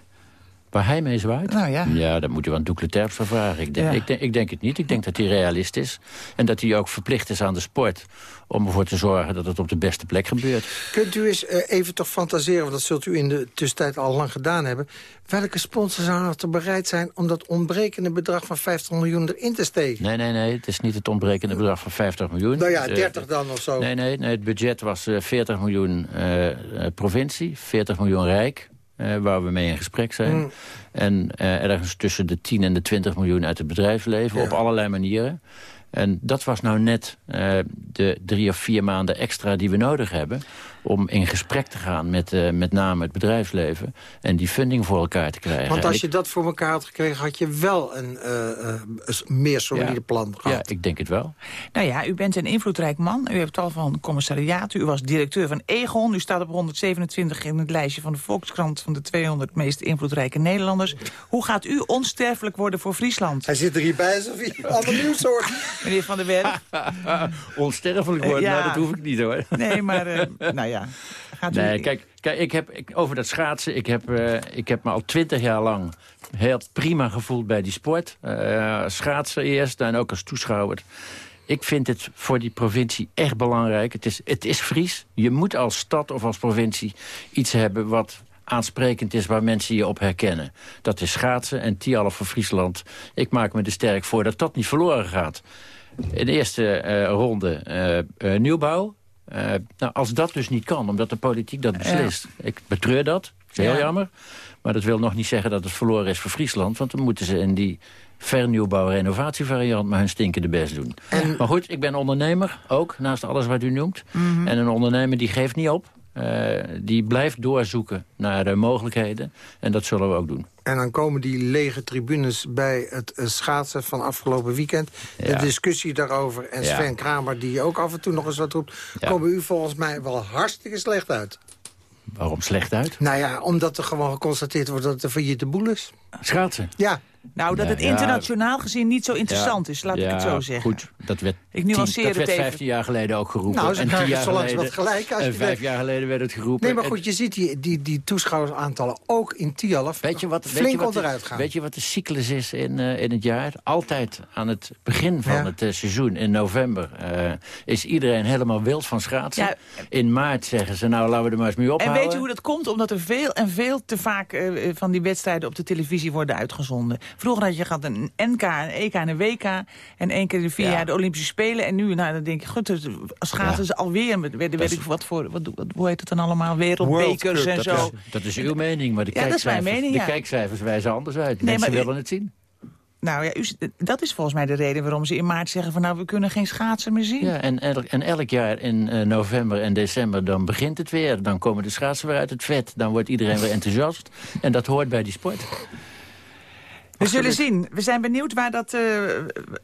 G: Waar hij mee zwaait?
D: Nou ja.
G: Ja, daar moet u aan Doekle Terps voor vragen. Ik denk, ik, denk, ik denk het niet. Ik denk dat hij realist is. En dat hij ook verplicht is aan de sport om ervoor te zorgen dat het op de beste plek gebeurt.
C: Kunt u eens uh, even toch fantaseren, want dat zult u in de tussentijd al lang gedaan hebben... welke sponsors zouden er bereid zijn om dat ontbrekende bedrag van 50 miljoen erin te steken?
G: Nee, nee, nee, het is niet het ontbrekende bedrag van 50 miljoen.
C: Nou ja, 30 dan of zo.
G: Nee, nee, nee het budget was uh, 40 miljoen uh, provincie, 40 miljoen rijk... Uh, waar we mee in gesprek zijn. Mm. En uh, ergens tussen de 10 en de 20 miljoen uit het bedrijfsleven... Ja. op allerlei manieren. En dat was nou net uh, de drie of vier maanden extra die we nodig hebben om in gesprek te gaan met uh, met name het bedrijfsleven... en die funding voor elkaar te krijgen.
C: Want als je dat voor elkaar had gekregen... had je wel een uh, meer solide plan gehad.
G: Ja, ik denk het wel.
D: Nou ja, u bent een invloedrijk man. U hebt tal van commissariaten. U was directeur van Egon. U staat op 127 in het lijstje van de Volkskrant... van de 200 meest invloedrijke Nederlanders. Hoe gaat u onsterfelijk worden voor Friesland?
C: Hij zit er hierbij alsof hij ander nieuws hoort.
D: Meneer Van der Werf.
G: onsterfelijk worden? Ja. Nou, dat hoef ik niet hoor.
D: Nee, maar... nou ja, ja.
G: Gaat nee, kijk, kijk ik heb, ik, over dat schaatsen, ik heb, uh, ik heb me al twintig jaar lang heel prima gevoeld bij die sport. Uh, schaatsen eerst en ook als toeschouwer. Ik vind het voor die provincie echt belangrijk. Het is, het is Fries. Je moet als stad of als provincie iets hebben wat aansprekend is waar mensen je op herkennen. Dat is schaatsen en Tialf voor Friesland. Ik maak me er sterk voor dat dat niet verloren gaat. In de eerste uh, ronde nieuwbouw. Uh, nou, als dat dus niet kan, omdat de politiek dat beslist. Ik betreur dat, heel jammer. Maar dat wil nog niet zeggen dat het verloren is voor Friesland. Want dan moeten ze in die vernieuwbouw-renovatievariant maar hun stinkende best doen. Maar goed, ik ben ondernemer, ook, naast alles wat u noemt. Mhm. En een ondernemer die geeft niet op. Uh, die blijft doorzoeken naar de mogelijkheden. En dat zullen we ook doen.
C: En dan komen die lege tribunes bij het eh, schaatsen van afgelopen weekend. De discussie daarover en Sven Kramer, die ook af en toe nog eens wat roept... komen u volgens mij wel hartstikke slecht uit.
G: Waarom slecht uit?
C: Nou ja, omdat er gewoon geconstateerd wordt dat het een failliete boel is.
G: Schaatsen?
C: Ja.
D: Nou, dat het internationaal gezien niet zo interessant is, laat ik het zo zeggen.
G: goed. Dat werd
D: Ik nuanceer
G: dat
D: het
G: werd 15 jaar geleden ook geroepen.
C: Nou, ze
G: en
C: krijgen
G: jaar
C: zo langs
G: geleden,
C: wat gelijk. Als
G: en vijf jaar geleden werd het geroepen.
C: Nee, maar
G: En-
C: goed, je ziet die, die, die toeschouwersaantallen ook in Tialf
G: Weet je wat,
C: flink
G: weet je wat,
C: onderuit
G: de,
C: gaan.
G: weet je wat de cyclus is in, eh, in het jaar? Altijd aan het begin van
C: Ja.
G: het eh, seizoen, in november, eh, is iedereen helemaal wild van schaatsen.
D: Ja.
G: In maart zeggen ze, nou laten we er maar eens mee
D: En
G: ophouden.
D: weet je hoe dat komt? Omdat er veel en veel te vaak eh, van die wedstrijden op de televisie worden uitgezonden. Vroeger had je gehad een NK, een EK en een WK. En één keer in de vier
G: Ja.
D: jaar de Olympische Spelen. En nu, nou, dan denk je, goed, schaatsen ze alweer. Met, weet, weet
G: is-
D: ik wat voor, wat, wat, hoe heet het dan allemaal? Wereldbekers en zo.
C: dat
G: Dat is uw mening, maar de,
D: mijn
G: kijkcijfers,
D: mening,
G: de kijkcijfers wijzen anders uit.
D: Nee,
G: Mensen willen het zien.
D: Nou ja, u, dat is volgens mij de reden waarom ze in maart zeggen van nou, we kunnen geen schaatsen meer zien.
G: Ja, en, elk, en elk jaar in eh, november en december dan begint het weer. Dan komen de schaatsen weer uit het vet. Dan wordt iedereen weer enthousiast. En dat hoort bij die sport.
D: We zullen zien. We zijn benieuwd waar dat, eh,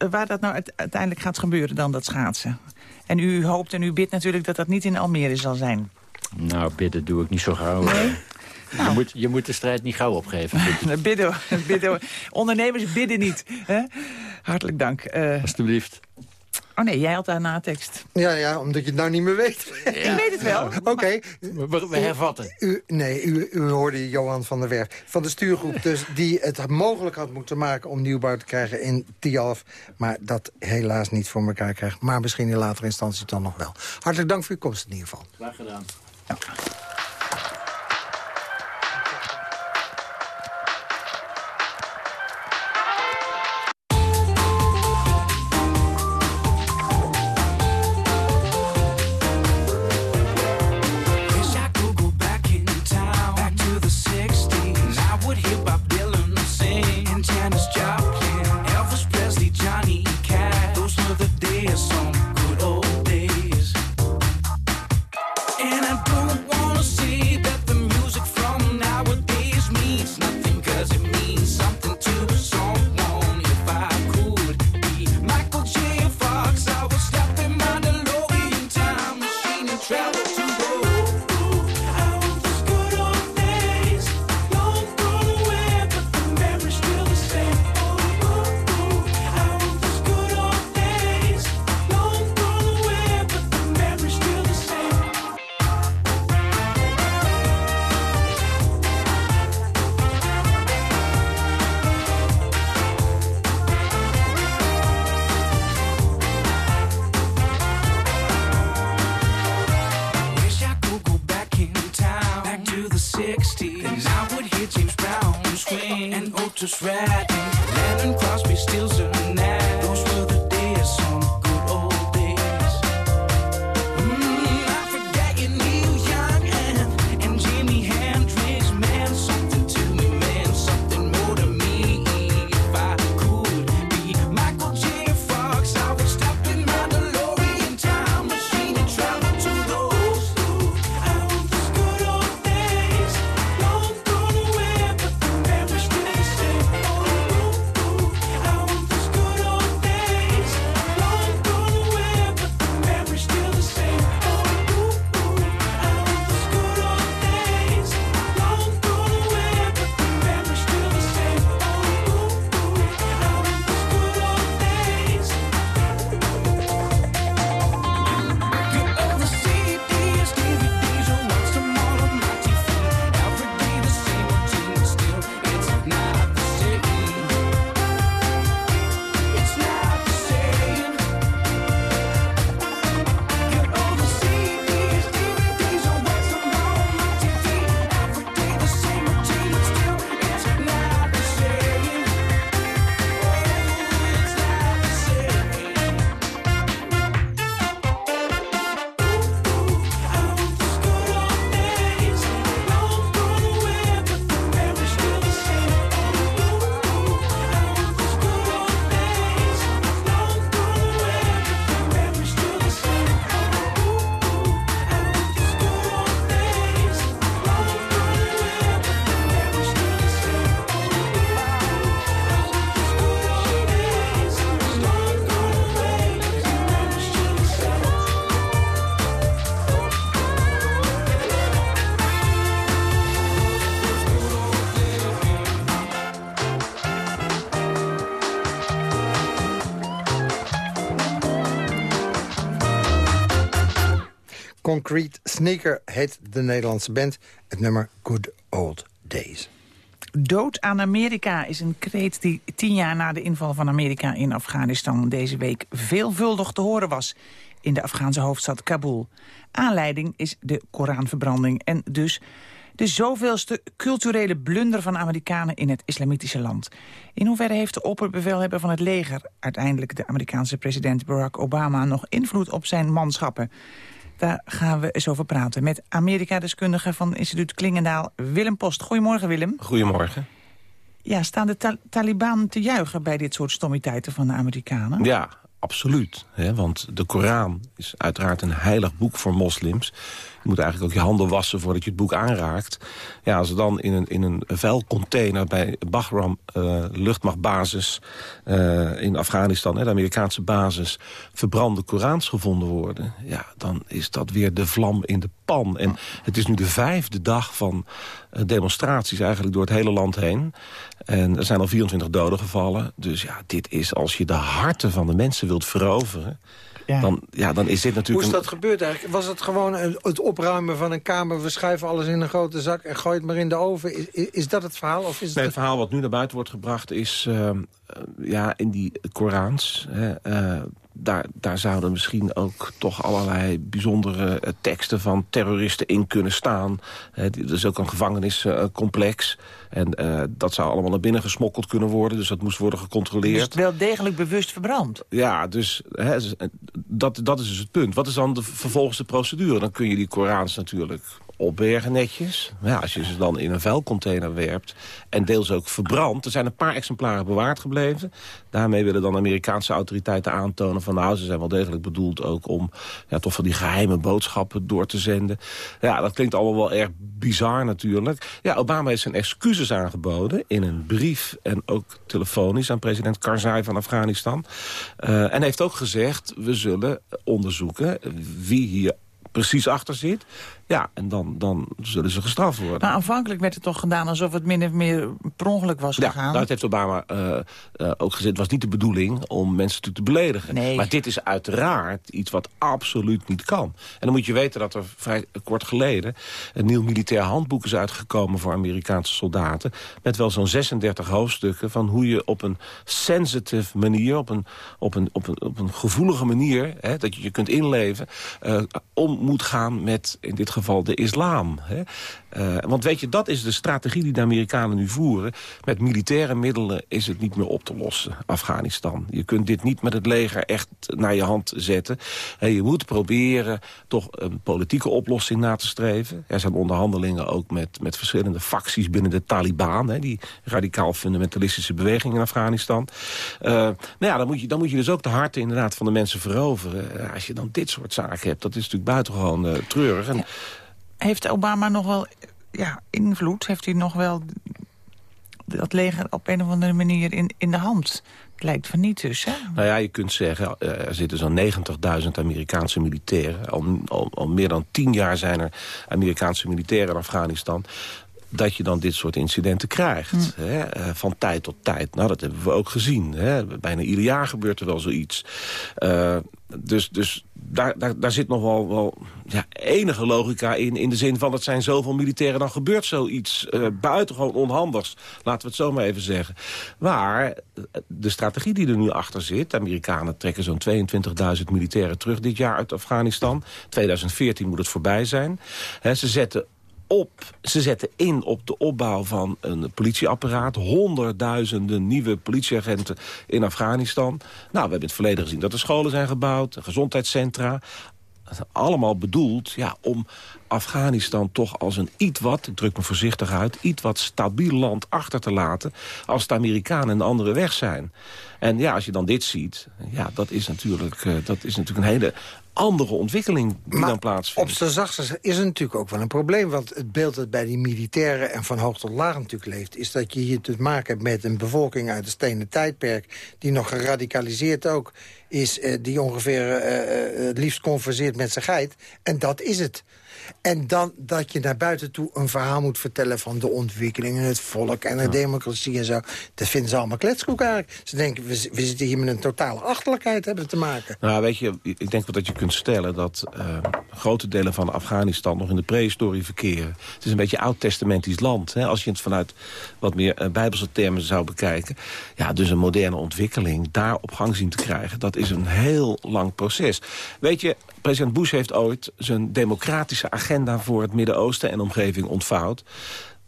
D: waar dat nou uite- uiteindelijk gaat gebeuren dan, dat schaatsen. En u hoopt en u bidt natuurlijk dat dat niet in Almere zal zijn.
G: Nou, bidden doe ik niet zo gauw.
D: Nee?
G: Je, moet, je moet de strijd niet gauw opgeven.
D: bidden, bidden. Ondernemers bidden niet. Hè? Hartelijk dank. Eh,
G: Alsjeblieft.
D: oh nee, jij had daarna een tekst.
C: Ja, ja, omdat je het nou niet meer weet.
D: Ik weet het wel.
C: Oké,
G: We, we hervatten.
C: u, nee, u, u hoorde Johan van der Werf van de stuurgroep... Dus die het mogelijk had moeten maken om nieuwbouw te krijgen in Tialf. Maar dat helaas niet voor elkaar krijgt. Maar misschien in latere instantie dan nog wel. Hartelijk dank voor uw komst in ieder geval.
G: Graag gedaan.
H: 60s. And I would hear James Brown scream and Otis Redding.
C: Concrete Sneaker heet de Nederlandse band. Het nummer Good Old Days.
D: Dood aan Amerika is een kreet die tien jaar na de inval van Amerika in Afghanistan deze week veelvuldig te horen was in de Afghaanse hoofdstad Kabul. Aanleiding is de Koranverbranding en dus de zoveelste culturele blunder van Amerikanen in het islamitische land. In hoeverre heeft de opperbevelhebber van het leger, uiteindelijk de Amerikaanse president Barack Obama, nog invloed op zijn manschappen? Daar gaan we eens over praten met Amerika-deskundige van instituut Klingendaal, Willem Post. Goedemorgen, Willem.
I: Goedemorgen.
D: Ja, staan de ta Taliban te juichen bij dit soort stommiteiten van de Amerikanen?
I: Ja, absoluut. Hè? Want de Koran is uiteraard een heilig boek voor moslims. Je moet eigenlijk ook je handen wassen voordat je het boek aanraakt. Ja, als er dan in een, in een vuilcontainer bij Bagram uh, luchtmachtbasis uh, in Afghanistan, hè, de Amerikaanse basis, verbrande Korans gevonden worden, ja, dan is dat weer de vlam in de pan. En het is nu de vijfde dag van uh, demonstraties eigenlijk door het hele land heen. En er zijn al 24 doden gevallen. Dus ja, dit is als je de harten van de mensen wilt veroveren... Ja. Dan, ja, dan is dit natuurlijk...
C: Hoe is dat gebeurd eigenlijk? Was het gewoon het opruimen van een kamer... we schuiven alles in een grote zak en gooi het maar in de oven? Is, is dat het verhaal? Of is
I: nee,
C: het,
I: het verhaal wat nu naar buiten wordt gebracht is... Uh, ja, in die Korans... Hè, uh, daar, daar zouden misschien ook toch allerlei bijzondere uh, teksten van terroristen in kunnen staan. Uh, er is ook een gevangeniscomplex. en dat zou allemaal naar binnen gesmokkeld kunnen worden. Dus dat moest worden gecontroleerd.
D: Dus wel degelijk bewust verbrand?
I: Ja, dus hè, dat, dat is dus het punt. Wat is dan de, vervolgens de procedure? Dan kun je die Korans natuurlijk opbergen netjes. Als je ze dan in een vuilcontainer werpt en deels ook verbrandt... er zijn een paar exemplaren bewaard gebleven. Daarmee willen dan Amerikaanse autoriteiten aantonen van... nou, ze zijn wel degelijk bedoeld ook om ja, toch van die geheime boodschappen door te zenden. Ja, dat klinkt allemaal wel erg bizar natuurlijk. Ja, Obama heeft zijn excuses aangeboden in een brief en ook telefonisch... aan president Karzai van Afghanistan. Uh, en heeft ook gezegd, we zullen onderzoeken wie hier precies achter zit. Ja, en dan, dan zullen ze gestraft worden.
D: Maar aanvankelijk werd het toch gedaan alsof het min of meer per ongeluk was
I: ja,
D: gegaan?
I: dat heeft Obama uh, uh, ook gezegd. Het was niet de bedoeling om mensen te, te beledigen.
D: Nee.
I: Maar dit is uiteraard iets wat absoluut niet kan. En dan moet je weten dat er vrij kort geleden... een nieuw militair handboek is uitgekomen voor Amerikaanse soldaten... met wel zo'n 36 hoofdstukken van hoe je op een sensitive manier... op een, op een, op een, op een gevoelige manier, hè, dat je je kunt inleven... Uh, om moet gaan met, in dit geval, de islam. Hè? Uh, want weet je, dat is de strategie die de Amerikanen nu voeren. Met militaire middelen is het niet meer op te lossen, Afghanistan. Je kunt dit niet met het leger echt naar je hand zetten. En je moet proberen toch een politieke oplossing na te streven. Er zijn onderhandelingen ook met, met verschillende facties binnen de Taliban. Hè, die radicaal fundamentalistische beweging in Afghanistan. Uh, nou ja, dan moet, je, dan moet je dus ook de harten inderdaad van de mensen veroveren. Als je dan dit soort zaken hebt, dat is natuurlijk buitengewoon uh, treurig. En,
D: heeft Obama nog wel ja, invloed? Heeft hij nog wel dat leger op een of andere manier in, in de hand? Lijkt van niet dus, hè?
I: Nou ja, je kunt zeggen, er zitten zo'n 90.000 Amerikaanse militairen. Al, al, al meer dan tien jaar zijn er Amerikaanse militairen in Afghanistan dat je dan dit soort incidenten krijgt. Mm. Hè, van tijd tot tijd. Nou, dat hebben we ook gezien. Hè. Bijna ieder jaar gebeurt er wel zoiets. Uh, dus dus daar, daar, daar zit nog wel, wel ja, enige logica in. In de zin van, het zijn zoveel militairen, dan gebeurt zoiets uh, buitengewoon onhandigs. Laten we het zo maar even zeggen. Maar de strategie die er nu achter zit... de Amerikanen trekken zo'n 22.000 militairen terug dit jaar uit Afghanistan. 2014 moet het voorbij zijn. He, ze zetten op, ze zetten in op de opbouw van een politieapparaat. Honderdduizenden nieuwe politieagenten in Afghanistan. Nou, we hebben in het verleden gezien dat er scholen zijn gebouwd, gezondheidscentra. Allemaal bedoeld ja, om Afghanistan toch als een iets wat, ik druk me voorzichtig uit... iets wat stabiel land achter te laten als de Amerikanen een andere weg zijn. En ja, als je dan dit ziet, ja, dat is natuurlijk, uh, dat is natuurlijk een hele andere ontwikkeling die
C: maar
I: dan plaatsvindt.
C: op z'n zachtste is er natuurlijk ook wel een probleem. Want het beeld dat bij die militairen en van hoog tot laag natuurlijk leeft... is dat je hier te maken hebt met een bevolking uit het stenen tijdperk... die nog geradicaliseerd ook is, uh, die ongeveer uh, het liefst converseert met zijn geit. En dat is het. En dan dat je naar buiten toe een verhaal moet vertellen... van de ontwikkelingen, het volk en de democratie en zo. Dat vinden ze allemaal kletskoek eigenlijk. Ze denken, we, we zitten hier met een totale achterlijkheid hebben te maken.
I: Nou, weet je, ik denk wel dat je kunt stellen... dat uh, grote delen van Afghanistan nog in de prehistorie verkeren. Het is een beetje oud-testamentisch land. Hè, als je het vanuit wat meer uh, bijbelse termen zou bekijken. Ja, dus een moderne ontwikkeling, daar op gang zien te krijgen... dat is een heel lang proces. Weet je, president Bush heeft ooit zijn democratische agenda... voor het Midden-Oosten en omgeving ontvouwd.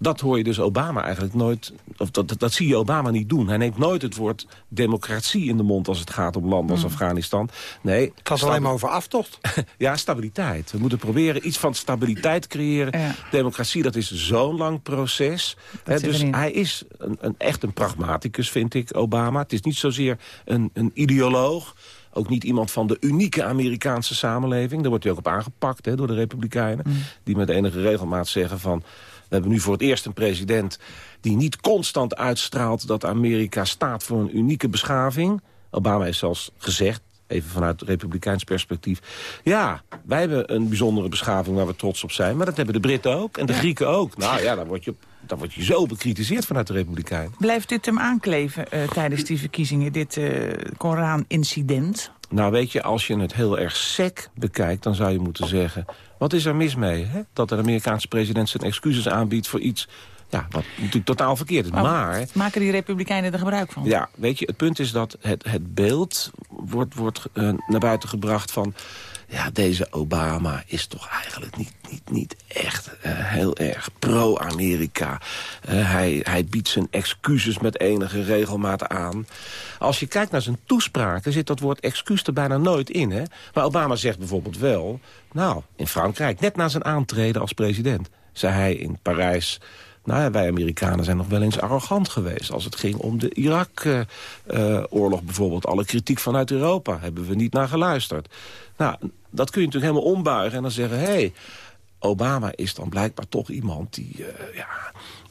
I: Dat hoor je dus Obama eigenlijk nooit... of dat, dat, zie je Obama niet doen. Hij neemt nooit het woord democratie in de mond... als het gaat om landen als Afghanistan. Nee,
C: het gaat alleen maar over aftocht.
I: ja, stabiliteit. We moeten proberen iets van stabiliteit te creëren. Democratie, dat is zo'n lang proces. dus hij is een, een, echt een pragmaticus, vind ik, Obama. Het is niet zozeer een, een ideoloog... Ook niet iemand van de unieke Amerikaanse samenleving. Daar wordt hij ook op aangepakt hè, door de Republikeinen. Die met enige regelmaat zeggen van... We hebben nu voor het eerst een president die niet constant uitstraalt... dat Amerika staat voor een unieke beschaving. Obama heeft zelfs gezegd, even vanuit republikeins perspectief... ja, wij hebben een bijzondere beschaving waar we trots op zijn... maar dat hebben de Britten ook en de Grieken ook. Nou ja, dan word je dan word je zo bekritiseerd vanuit de Republikein.
D: Blijft dit hem aankleven uh, tijdens die verkiezingen, dit uh, Koran-incident?
I: Nou weet je, als je het heel erg sec bekijkt... dan zou je moeten zeggen, wat is er mis mee? Hè? Dat de Amerikaanse president zijn excuses aanbiedt voor iets... Ja, wat natuurlijk totaal verkeerd is. Maar,
D: maken die republikeinen er gebruik van?
I: Ja, weet je, het punt is dat het, het beeld wordt, wordt uh, naar buiten gebracht van ja, deze Obama is toch eigenlijk niet, niet, niet echt uh, heel erg pro-Amerika. Uh, hij, hij biedt zijn excuses met enige regelmaat aan. Als je kijkt naar zijn toespraken zit dat woord excuus er bijna nooit in. Hè? Maar Obama zegt bijvoorbeeld wel... nou, in Frankrijk, net na zijn aantreden als president... zei hij in Parijs... Nou ja, wij Amerikanen zijn nog wel eens arrogant geweest... als het ging om de Irak-oorlog bijvoorbeeld. Alle kritiek vanuit Europa hebben we niet naar geluisterd. Nou, dat kun je natuurlijk helemaal ombuigen en dan zeggen... hé, hey, Obama is dan blijkbaar toch iemand die uh, ja,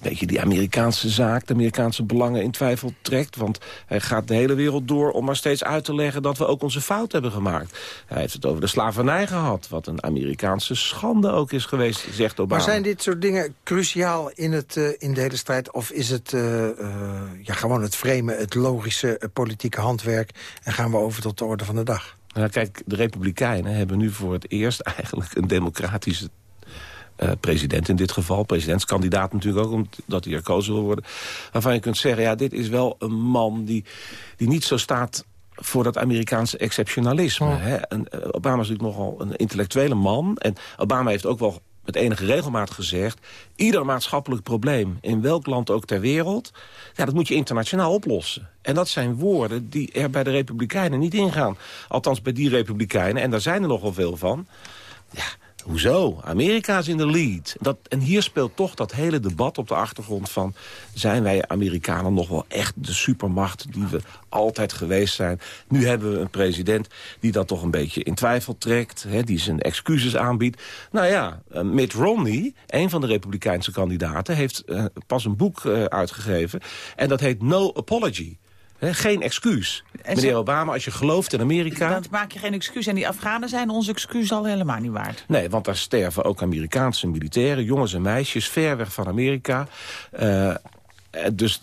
I: beetje die Amerikaanse zaak... de Amerikaanse belangen in twijfel trekt. Want hij gaat de hele wereld door om maar steeds uit te leggen... dat we ook onze fout hebben gemaakt. Hij heeft het over de slavernij gehad. Wat een Amerikaanse schande ook is geweest, zegt Obama.
C: Maar zijn dit soort dingen cruciaal in, het, uh, in de hele strijd? Of is het uh, ja, gewoon het vreemde, het logische politieke handwerk... en gaan we over tot de orde van de dag?
I: Nou, kijk, de Republikeinen hebben nu voor het eerst eigenlijk een democratische uh, president in dit geval. Presidentskandidaat natuurlijk ook, omdat hij herkozen wil worden. Waarvan je kunt zeggen, ja, dit is wel een man die, die niet zo staat voor dat Amerikaanse exceptionalisme. Oh. Hè? En, uh, Obama is natuurlijk nogal een intellectuele man. En Obama heeft ook wel met enige regelmaat gezegd... ieder maatschappelijk probleem, in welk land ook ter wereld... Ja, dat moet je internationaal oplossen. En dat zijn woorden die er bij de Republikeinen niet ingaan. Althans bij die Republikeinen, en daar zijn er nogal veel van... Ja, Hoezo? Amerika is in de lead. Dat, en hier speelt toch dat hele debat op de achtergrond van... zijn wij Amerikanen nog wel echt de supermacht die we altijd geweest zijn? Nu hebben we een president die dat toch een beetje in twijfel trekt... Hè, die zijn excuses aanbiedt. Nou ja, uh, Mitt Romney, een van de republikeinse kandidaten... heeft uh, pas een boek uh, uitgegeven en dat heet No Apology... He, geen excuus. En Meneer Obama, als je gelooft in Amerika...
D: Dan maak je geen excuus. En die Afghanen zijn ons excuus al helemaal niet waard.
I: Nee, want daar sterven ook Amerikaanse militairen... jongens en meisjes, ver weg van Amerika. Uh, dus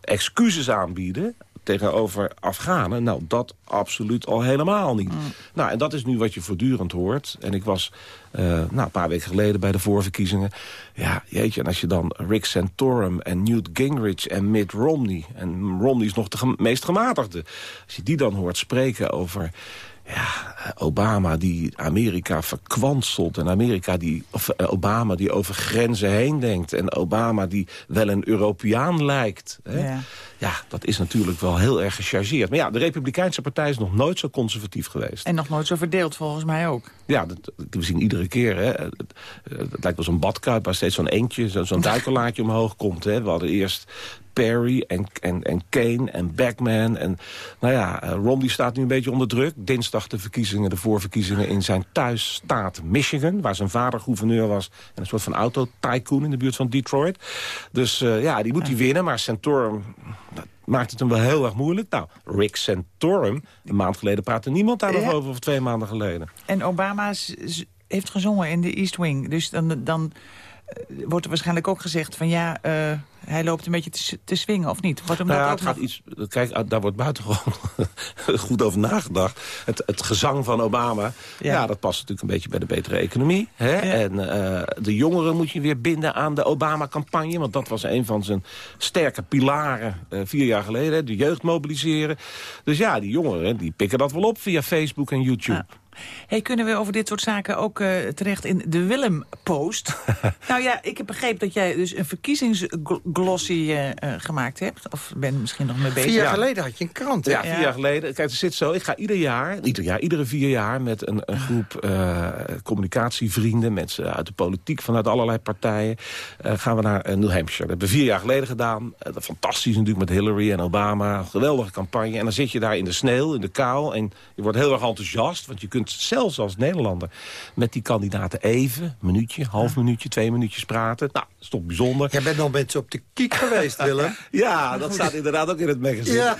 I: excuses aanbieden tegenover Afghanen, nou, dat absoluut al helemaal niet. Mm. Nou, en dat is nu wat je voortdurend hoort. En ik was uh, nou, een paar weken geleden bij de voorverkiezingen. Ja, jeetje, en als je dan Rick Santorum en Newt Gingrich en Mitt Romney... en Romney is nog de meest gematigde. Als je die dan hoort spreken over ja, Obama die Amerika verkwanselt. En Amerika die, of uh, Obama die over grenzen heen denkt. En Obama die wel een Europeaan lijkt. Hè? Ja. ja. dat is natuurlijk wel heel erg gechargeerd. Maar ja, de Republikeinse partij is nog nooit zo conservatief geweest.
D: En nog nooit zo verdeeld volgens mij ook.
I: Ja, dat, we zien iedere keer. Hè, het, het lijkt wel zo'n badkuip waar steeds zo'n eentje, zo'n zo duikelaartje omhoog komt. Hè. We hadden eerst Perry en, en, en Kane en Backman. En, nou ja, Romney staat nu een beetje onder druk. Dinsdag de verkiezingen, de voorverkiezingen in zijn thuisstaat Michigan... waar zijn vader gouverneur was en een soort van auto-tycoon in de buurt van Detroit. Dus uh, ja, die moet hij winnen, maar Santorum... Dat maakt het hem wel heel erg moeilijk. Nou, Rick Santorum, een maand geleden praatte niemand daar nog over, of twee maanden geleden.
D: En Obama heeft gezongen in de East Wing. Dus dan, dan wordt er waarschijnlijk ook gezegd van ja, uh, hij loopt een beetje te, te swingen of niet. Wordt hem
I: nou
D: dat
I: ja,
D: ook
I: het gaat
D: nog-
I: iets, kijk, ah, daar wordt buitengewoon goed over nagedacht. Het, het gezang van Obama, ja.
D: Ja.
I: dat past natuurlijk een beetje bij de betere economie. Hè? En eh, de jongeren moet je weer binden aan de Obama-campagne. Want dat was een van zijn sterke pilaren eh, vier jaar geleden. hè, De jeugd mobiliseren. Dus ja, die jongeren die pikken dat wel op via Facebook en YouTube.
D: Hey, kunnen we over dit soort zaken ook eh, terecht in de Willem-post? nou ja, ik heb begrepen dat jij dus een verkiezingsglossy eh, eh, gemaakt hebt. Of ben misschien nog mee bezig.
C: Vier jaar
I: Ja.
C: geleden had je een krant, hè?
I: Ja, vier
D: Ja.
I: jaar geleden. Kijk, het zit zo. Ik ga ieder jaar, ieder jaar, iedere vier jaar... met een, een groep eh, communicatievrienden, mensen uit de politiek... vanuit allerlei partijen, eh, gaan we naar New Hampshire. Dat hebben we vier jaar geleden gedaan. Fantastisch natuurlijk met Hillary en Obama. Geweldige campagne. En dan zit je daar in de sneeuw, in de kou... en je wordt heel erg enthousiast. Want je kunt zelfs als Nederlander met die kandidaten even... een minuutje, half minuutje, twee minuutjes praten. Nou, dat is toch bijzonder.
C: Jij bent nog mensen op de kiek geweest, Willem.
I: Ja, dat staat inderdaad ook in het magazine.
C: Ja.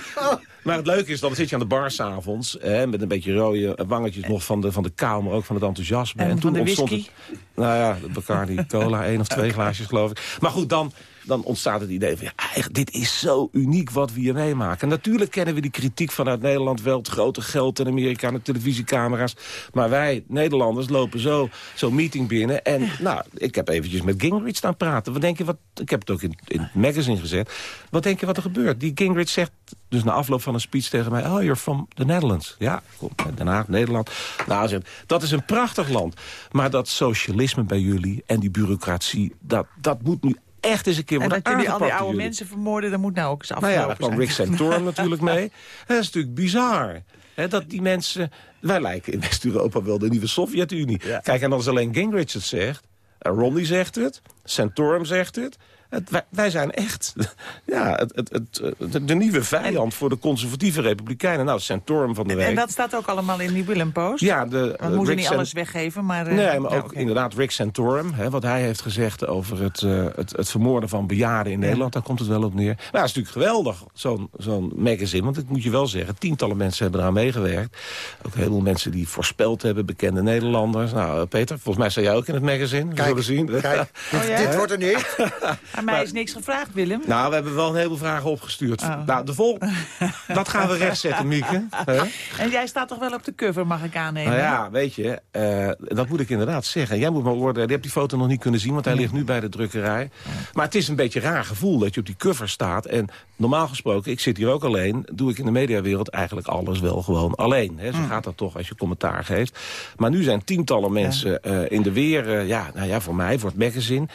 I: Maar het leuke is, dan zit je aan de bar s'avonds... met een beetje rode wangetjes nog van de, van de kou... maar ook van het enthousiasme.
D: En van de
I: ontstond
D: whisky?
I: het... Nou ja, de Bacardi Cola, één of twee glaasjes geloof ik. Maar goed, dan, dan ontstaat het idee van... Ja, dit is zo uniek wat we hier meemaken. En natuurlijk kennen we die kritiek vanuit Nederland wel... het grote geld in Amerika, de televisiecamera's. Maar wij, Nederlanders, lopen zo zo'n meeting binnen. En nou, ik heb eventjes met Gingrich staan praten. Wat denk je wat... Ik heb het ook in, in het magazine gezet. Wat denk je wat er gebeurt? Die Gingrich zegt dus na afloop van een speech tegen mij... Oh, you're from the Netherlands. Ja, kom, Den Haag, Nederland. Nou, zegt, dat is een prachtig land. Maar dat socialisme bij jullie en die bureaucratie... dat, dat moet nu echt eens een keer
D: En
I: worden
D: dat jullie al
I: aangepakt
D: die oude mensen vermoorden, dat moet nou ook eens
I: Nou
D: afgelopen
I: ja, daar kwam. Rick Santorum natuurlijk mee. Dat is natuurlijk bizar. Dat die mensen... Wij lijken in West-Europa wel de nieuwe Sovjet-Unie. Kijk, en als alleen Gingrich het zegt... en Romney zegt het, Santorum zegt het... Het, wij, wij zijn echt ja, het, het, het, het- de nieuwe vijand voor de conservatieve republikeinen. Nou, Santorum van de
D: En,
I: week.
D: en dat staat ook allemaal in die Willem-post?
I: ja, de,
D: Want
I: eh,
D: we moeten
I: Rick
D: niet
I: San-
D: alles weggeven, maar... eh,
I: Nee, maar
D: ja,
I: ook inderdaad Rick Santorum. Hè, wat hij heeft gezegd over het, eh, het, het vermoorden van bejaarden in Nederland. Daar komt het wel op neer. Nou, dat is natuurlijk geweldig, zo'n zo'n magazine. Want ik moet je wel zeggen, tientallen mensen hebben eraan meegewerkt. Ook heel veel mensen die voorspeld hebben, bekende Nederlanders. Nou, eh, Peter, volgens mij sta jij ook in het magazine. We
C: Kijk,
I: zullen zien.
D: Oh,
C: kijk dit,
D: ja?
C: dit wordt er niet.
D: Aan mij is niks gevraagd, Willem.
I: Nou, we hebben wel een heleboel vragen opgestuurd.
D: Oh.
I: Nou, de vol... dat gaan we rechtzetten, Mieke.
D: En jij staat toch wel op de cover, mag ik aannemen?
I: Nou ja, weet je, eh, dat moet ik inderdaad zeggen. Jij moet maar oordelen. Je hebt die foto nog niet kunnen zien, want hij ligt nu bij de drukkerij. Maar het is een beetje een raar gevoel dat je op die cover staat. En normaal gesproken, ik zit hier ook alleen... doe ik in de mediawereld eigenlijk alles wel gewoon alleen. Hè. Zo gaat dat toch als je commentaar geeft. Maar nu zijn tientallen mensen eh, in de weer... eh, ja, nou ja, voor mij, voor het magazine.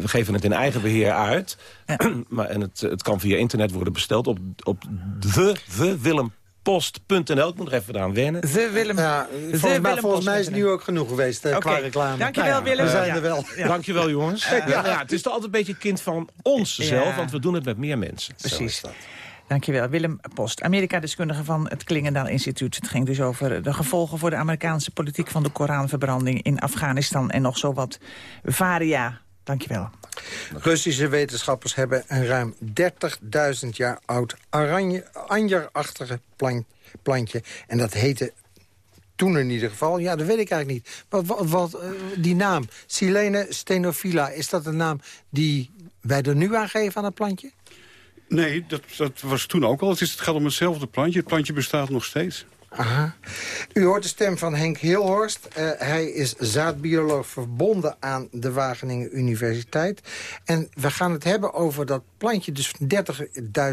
I: We geven het in eigen beheer uit. maar, en het, het kan via internet worden besteld op, op de, de Willempost.nl. Ik moet er even aan wennen.
D: De Willem...
C: Ja, volgens, mij,
D: Willem
C: volgens mij is het nu ook genoeg geweest eh,
D: Oké,
C: qua reclame.
D: dankjewel,
C: Nou ja,
D: Willem.
C: We zijn
D: Ja.
C: er wel.
I: Dankjewel, jongens. Ja. Ja, het is toch altijd een beetje een kind van ons zelf, want we doen het met meer mensen.
D: Precies. Dankjewel. Willem Post, Amerika-deskundige van het Klingendaal Instituut. Het ging dus over de gevolgen voor de Amerikaanse politiek... van de Koranverbranding in Afghanistan en nog zo wat varia. Dankjewel.
C: Russische wetenschappers hebben een ruim 30.000 jaar oud oranje, anjerachtige plan- plantje. En dat heette toen in ieder geval, ja, dat weet ik eigenlijk niet. Wat, wat, wat, eh, die naam, Silene stenophila, is dat een naam die wij er nu aan geven aan het plantje?
J: Nee, dat, dat was toen ook al. Het, is, het gaat om hetzelfde plantje. Het plantje bestaat nog steeds.
C: Aha. U hoort de stem van Henk Hilhorst. Eh, hij is zaadbioloog verbonden aan de Wageningen Universiteit. En we gaan het hebben over dat plantje, dus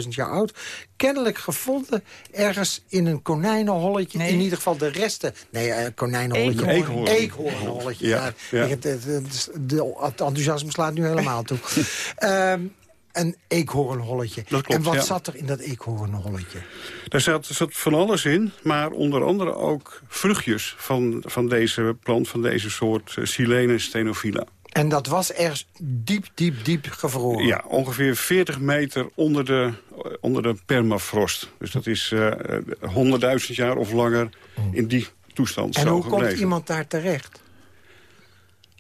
C: 30.000 jaar oud. Kennelijk gevonden ergens in een konijnenholletje.
D: Nee.
C: In ieder geval de resten. Nee, uh, konijnenholletje.
J: Eekhoorn.
C: Eekhoornholletje.
J: Ja,
C: Ja. Het, het, het, de- het enthousiasme slaat nu helemaal toe. Ehm, een eekhoornholletje.
J: Klopt,
C: en wat
J: ja.
C: zat er in dat eekhoornholletje?
J: Daar zat, zat van alles in, maar onder andere ook vruchtjes van, van deze plant, van deze soort uh, Silene stenophila.
C: En dat was ergens diep, diep, diep gevroren.
J: Ja, ongeveer 40 meter onder de, onder de permafrost. Dus dat is uh, 100.000 jaar of langer in die toestand
C: En hoe
J: gebleven.
C: komt iemand daar terecht?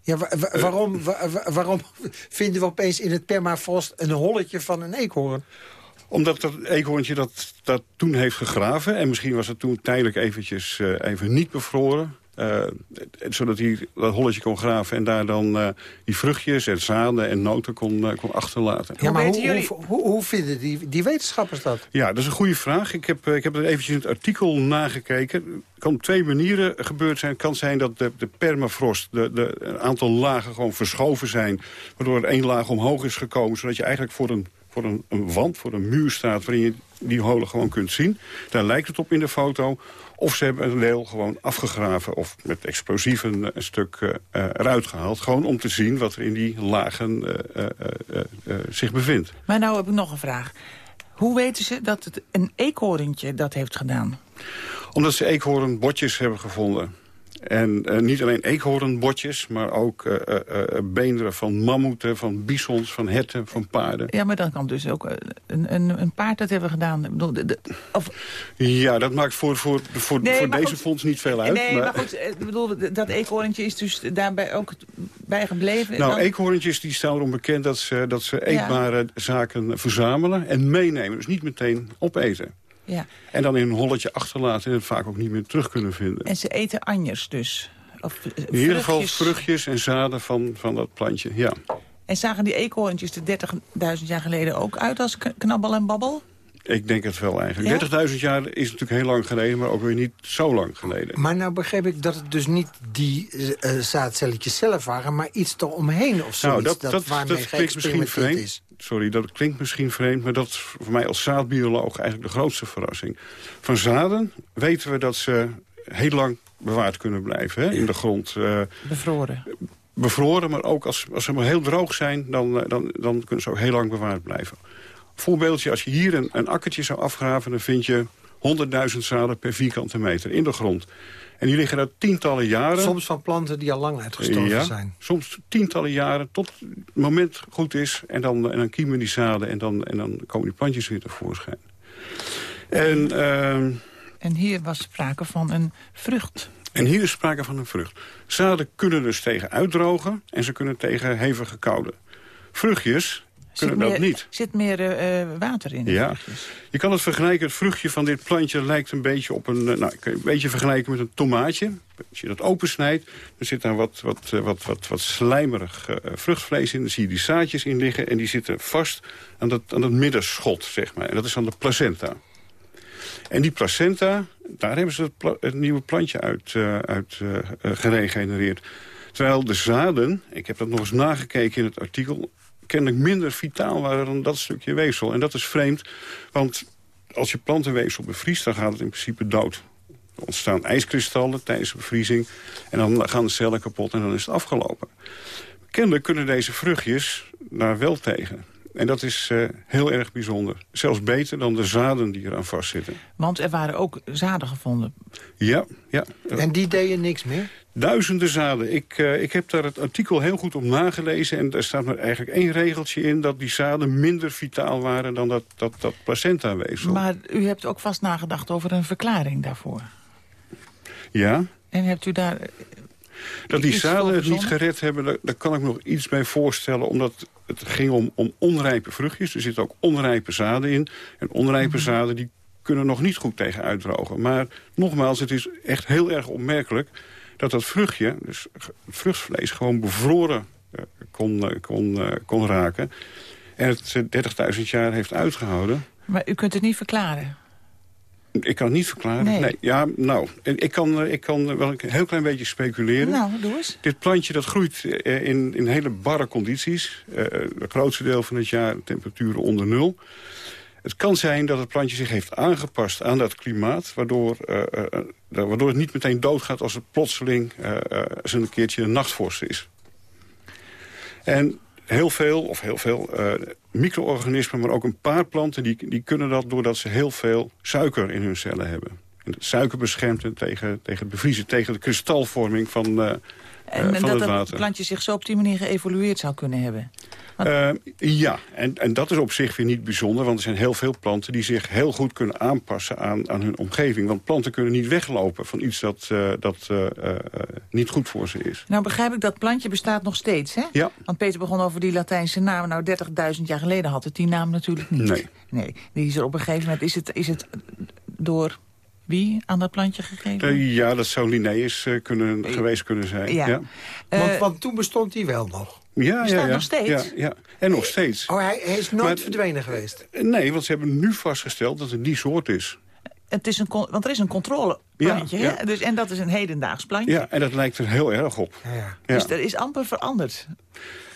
C: Ja, wa- wa- waarom, wa- wa- waarom vinden we opeens in het permafrost een holletje van een eekhoorn?
J: Omdat dat eekhoorntje dat, dat toen heeft gegraven... en misschien was het toen tijdelijk eventjes uh, even niet bevroren... eh, zodat hij dat holletje kon graven en daar dan uh, die vruchtjes en zaden en noten kon, uh, kon achterlaten.
C: Ja, maar hoe, hoe, hoe, hoe, vinden die, die wetenschappers dat?
J: Ja, dat is een goede vraag. Ik heb, ik heb er eventjes in het artikel nagekeken. Het kan op twee manieren gebeurd zijn. Het kan zijn dat de, de permafrost, de, de, een aantal lagen gewoon verschoven zijn... waardoor er één laag omhoog is gekomen... zodat je eigenlijk voor een voor een, een, wand, voor een muur staat... waarin je die holen gewoon kunt zien. Daar lijkt het op in de foto. Of ze hebben een deel gewoon afgegraven of met explosieven een stuk uh, eruit gehaald. Gewoon om te zien wat er in die lagen uh, zich bevindt.
D: Maar nou heb ik nog een vraag. Hoe weten ze dat het een eekhoorntje dat heeft gedaan?
J: Omdat ze eekhoornbotjes hebben gevonden. En uh, niet alleen eekhoornbotjes, maar ook uh, uh, beenderen van mammoeten, van bisons, van herten, van paarden.
D: Ja, maar dan kan dus ook een, een, een paard dat hebben gedaan. bedoel, de, of...
J: Ja, dat maakt voor, voor, voor, nee, voor deze goed, fonds niet veel uit.
D: Nee, maar, maar goed, ik bedoel, dat eekhoorntje is dus daarbij ook bijgebleven.
J: Nou, dan... eekhoorntjes die staan erom bekend dat ze, dat ze eetbare ja. zaken verzamelen en meenemen. Dus niet meteen opeten.
D: Ja.
J: En dan in een holletje achterlaten en het vaak ook niet meer terug kunnen vinden.
D: En ze eten anjers dus? Of
J: in ieder geval vruchtjes en zaden van, van dat plantje, ja.
D: En zagen die eekhoorntjes er 30.000 jaar geleden ook uit als knabbel en babbel?
J: Ik denk het wel eigenlijk. Ja? 30.000 jaar is natuurlijk heel lang geleden, maar ook weer niet zo lang geleden.
C: Maar nou begreep ik dat het dus niet die uh, zaadcelletjes zelf waren... maar iets eromheen of zoiets.
J: Nou, dat, dat, dat, waarmee dat misschien vreemd. Is. Sorry, dat klinkt misschien vreemd, maar dat is voor mij als zaadbioloog eigenlijk de grootste verrassing. Van zaden weten we dat ze heel lang bewaard kunnen blijven hè, in de grond. Uh,
D: bevroren.
J: Bevroren, maar ook als, als ze maar heel droog zijn, dan, dan, dan kunnen ze ook heel lang bewaard blijven. Voorbeeldje, als je hier een, een akkertje zou afgraven... dan vind je 100.000 zaden per vierkante meter in de grond. En die liggen daar tientallen jaren.
C: Soms van planten die al lang uitgestorven
J: ja,
C: zijn.
J: soms tientallen jaren tot het moment goed is. En dan, en dan kiemen die zaden en dan, en dan komen die plantjes weer tevoorschijn. En, uh,
D: en hier was sprake van een vrucht.
J: En hier is sprake van een vrucht. Zaden kunnen dus tegen uitdrogen en ze kunnen tegen hevige koude. Vruchtjes, kunnen dat niet.
D: zit meer uh, water in.
J: Ja. Je kan het vergelijken, het vruchtje van dit plantje lijkt een beetje op een... Nou, kun je een beetje vergelijken met een tomaatje. Als je dat opensnijdt, dan zit daar wat, wat, wat, wat, wat slijmerig uh, vruchtvlees in. Dan zie je die zaadjes in liggen en die zitten vast aan dat, aan dat middenschot, zeg maar. En dat is dan de placenta. En die placenta, daar hebben ze het, pla het nieuwe plantje uit, uh, uit geregenereerd. Terwijl de zaden, ik heb dat nog eens nagekeken in het artikel kennelijk minder vitaal waren dan dat stukje weefsel. En dat is vreemd, want als je plantenweefsel bevriest... dan gaat het in principe dood. Er ontstaan ijskristallen tijdens de bevriezing... en dan gaan de cellen kapot en dan is het afgelopen. Kennelijk kunnen deze vruchtjes daar wel tegen. En dat is uh, heel erg bijzonder. Zelfs beter dan de zaden die eraan vastzitten.
D: Want er waren ook zaden gevonden.
J: Ja, ja.
C: En die deden niks meer?
J: Duizenden zaden. Ik, uh, ik heb daar het artikel heel goed op nagelezen. En daar staat maar eigenlijk één regeltje in... dat die zaden minder vitaal waren dan dat, dat, dat placenta-weefsel.
D: Maar u hebt ook vast nagedacht over een verklaring daarvoor.
J: Ja.
D: En hebt u daar...
J: Dat die zaden het niet gered hebben, daar, daar, kan ik nog iets bij voorstellen. Omdat het ging om, om onrijpe vruchtjes. Er zitten ook onrijpe zaden in. En onrijpe mm -hmm. zaden die kunnen nog niet goed tegen uitdrogen. Maar nogmaals, het is echt heel erg opmerkelijk dat dat vruchtje, dus vruchtvlees, gewoon bevroren uh, kon, uh, kon, uh, kon raken. En het 30.000 jaar heeft uitgehouden.
D: Maar u kunt het niet verklaren?
J: Ik kan het niet verklaren.
D: Nee.
J: nee. Ja, nou, ik kan, ik kan wel een heel klein beetje speculeren.
D: Nou, doe eens.
J: Dit plantje dat groeit in, in hele barre condities. het grootste deel van het jaar temperaturen onder nul. Het kan zijn dat het plantje zich heeft aangepast aan dat klimaat... waardoor, uh, uh, waardoor het niet meteen doodgaat als het plotseling uh, een keertje een nachtvorst is. En heel veel, of heel veel micro-organismen, maar ook een paar planten... Die, die kunnen dat doordat ze heel veel suiker in hun cellen hebben. En suiker beschermt hen tegen, tegen het bevriezen, tegen de kristalvorming van,
D: en,
J: van
D: dat
J: het
D: dat plantje zich zo op die manier geëvolueerd zou kunnen hebben?
J: Uh, ja, en, en dat is op zich weer niet bijzonder... want er zijn heel veel planten die zich heel goed kunnen aanpassen aan, aan hun omgeving. Want planten kunnen niet weglopen van iets dat, uh, dat uh, niet goed voor ze is.
D: Nou begrijp ik, dat plantje bestaat nog steeds, hè?
J: Ja.
D: Want Peter begon over die Latijnse naam. Nou, 30.000 jaar geleden had het die naam natuurlijk niet.
J: Nee.
D: Nee, die is er op een gegeven moment is het, is het door wie aan dat plantje gegeven?
J: Uh, ja, dat zou Linnaeus uh, kunnen, geweest kunnen zijn.
D: Ja.
J: ja.
C: Want, want, toen bestond hij wel nog.
J: Ja,
D: Bestaat
J: ja, ja.
D: nog steeds?
J: Ja, ja. En nog steeds.
C: Oh, hij, hij is nooit
J: Maar-
C: verdwenen geweest?
J: Nee, want ze hebben nu vastgesteld dat het die soort is.
D: Het is een, want er is een controleplantje,
J: Ja,
D: hè? Dus, en dat is een hedendaags plantje.
J: Ja, en dat lijkt er heel erg op.
C: Ja, ja.
J: Ja.
D: Dus er is amper veranderd.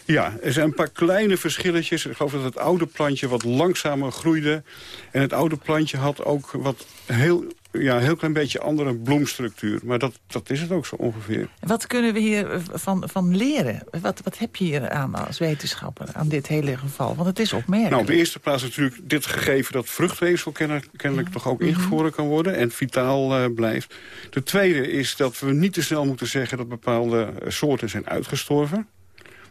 J: Ja, er zijn een paar kleine verschilletjes. Ik geloof dat het oude plantje wat langzamer groeide. En het oude plantje had ook wat heel, ja, heel klein beetje andere bloemstructuur. Maar dat, dat is het ook zo ongeveer.
D: Wat kunnen we hier eh, van, van leren? Wat, wat heb je hier aan als wetenschapper, aan dit hele geval? Want het is opmerkelijk.
J: Nou, op de eerste plaats natuurlijk dit gegeven dat vruchtweefsel kennelijk, toch ook ingevroren kan worden en vitaal eh, blijft. De tweede is dat we niet te snel moeten zeggen dat bepaalde eh, soorten zijn uitgestorven.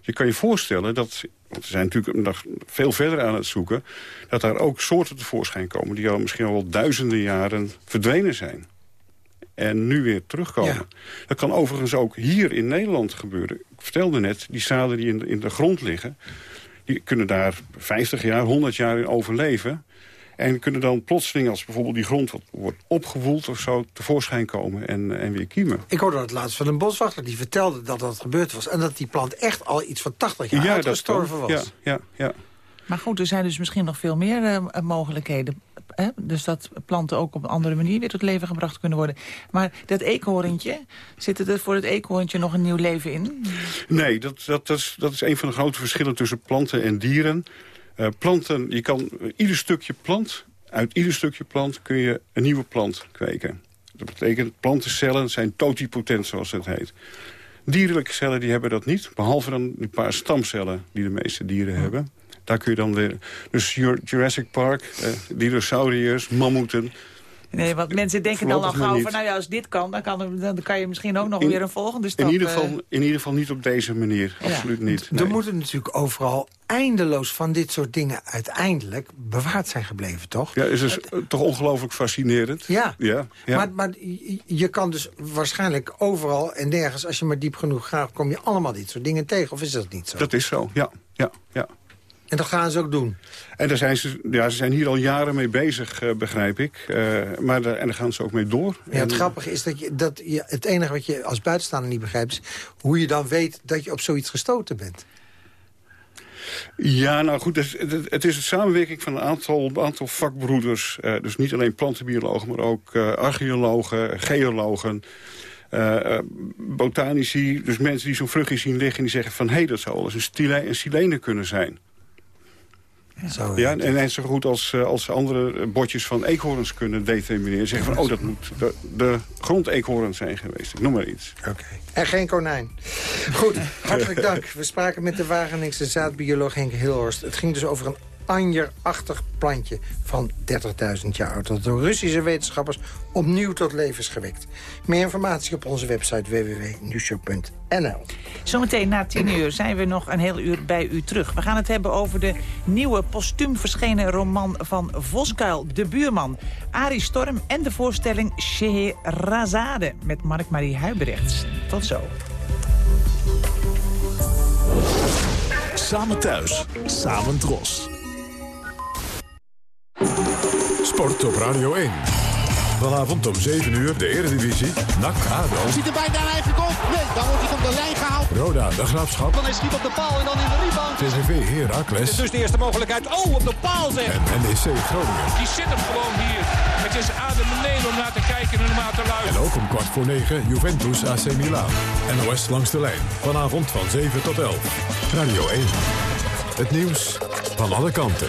J: Je kan je voorstellen dat, we zijn natuurlijk nog veel verder aan het zoeken... dat daar ook soorten tevoorschijn komen die al misschien al wel duizenden jaren verdwenen zijn. En nu weer terugkomen.
C: Ja.
J: Dat kan overigens ook hier in Nederland gebeuren. Ik vertelde net, die zaden die in de, in de grond liggen... die kunnen daar 50 jaar, 100 jaar in overleven... En kunnen dan plotseling, als bijvoorbeeld die grond wat wordt opgewoeld of zo... tevoorschijn komen en, en weer kiemen.
C: Ik hoorde het laatst van een boswachter die vertelde dat dat gebeurd was. En dat die plant echt al iets van 80 jaar
J: dat
C: uitgestorven was.
J: Ja, ja, ja.
D: Maar goed, er zijn dus misschien nog veel meer eh, mogelijkheden. Hè? Dus dat planten ook op een andere manier weer tot leven gebracht kunnen worden. Maar dat eekhoorntje, zit er voor het eekhoorntje nog een nieuw leven in?
J: Nee, dat, dat, dat, is, dat is een van de grote verschillen tussen planten en dieren. Eh, planten, je kan eh, ieder stukje plant, uit ieder stukje plant kun je een nieuwe plant kweken. Dat betekent, plantencellen zijn totipotent, zoals het heet. Dierlijke cellen die hebben dat niet, behalve dan een paar stamcellen die de meeste dieren hebben. Daar kun je dan weer... Dus Jur- Jurassic Park, eh, dinosauriërs, mammoeten...
D: Nee, want mensen denken dan al gauw
J: niet.
D: van... nou ja, als dit kan, dan kan, dan kan je misschien ook nog
J: In-
D: weer een volgende stap...
J: In ieder,
D: eh,
J: geval, in ieder geval niet op deze manier,
D: Ja.
J: absoluut niet.
C: Er moeten natuurlijk overal eindeloos van dit soort dingen uiteindelijk bewaard zijn gebleven, toch?
J: Ja, is dus eh, toch ongelooflijk fascinerend.
C: Ja.
J: ja, ja.
C: Maar, maar je- je kan dus waarschijnlijk overal en nergens... als je maar diep genoeg gaat, kom je allemaal dit soort dingen tegen. Of is dat niet zo?
J: Dat is zo, ja. ja, ja.
C: En dat gaan ze ook doen.
J: En daar zijn ze, ja, ze zijn hier al jaren mee bezig, eh, begrijp ik. Eh, maar daar, en daar gaan ze ook mee door.
C: Ja, het
J: En-
C: grappige is dat, je, dat je, het enige wat je als buitenstaander niet begrijpt... is hoe je dan weet dat je op zoiets gestoten bent.
J: Ja, nou goed, het, het- is een samenwerking van een aantal, aantal vakbroeders. Eh, dus niet alleen plantenbiologen, maar ook archeologen, geologen... botanici, dus mensen die zo'n vruchtje zien liggen... en die zeggen van, hé, hey, dat zou wel eens een, stile, een silene kunnen zijn.
C: Zo,
J: Ja, en net zo goed als, eh, als andere botjes van eekhoorns kunnen determineren. Zeggen van, oh, dat moet de, de grondeekhoorn zijn geweest. Ik noem maar iets.
C: Oké. En geen konijn. Goed, hartelijk dank. We spraken met de Wageningse zaadbioloog Henk Hilhorst. Het ging dus over een anjerachtig plantje van 30.000 jaar oud... dat door Russische wetenschappers opnieuw tot leven is gewekt. Meer informatie op onze website www.newshow.nl.
D: Zometeen na tien uur zijn we nog een heel uur bij u terug. We gaan het hebben over de nieuwe postuum verschenen roman van Voskuil, De Buurman. Arie Storm en de voorstelling Scheherazade met Mark-Marie Huibrechts. Tot zo.
K: Samen thuis, samen dros.
B: Sport op Radio 1. Vanavond om 7 uur de Eredivisie. NAC ADO.
L: Ziet er bijna een eigen goal. Nee, dan wordt hij van de lijn gehaald.
B: Roda de Graafschap.
L: Dan is schiet op de paal en dan in de rebound.
B: TVV Heracles.
L: Dus de eerste mogelijkheid. Oh, op de paal zeg.
B: En NEC Groningen.
M: Die zit hem gewoon hier. Het is adem beneden om naar te kijken en naar te luisteren.
B: En ook om kwart voor 9 Juventus AC Milan. NOS langs de lijn. Vanavond van 7 tot 11. Radio 1. Het nieuws van alle kanten.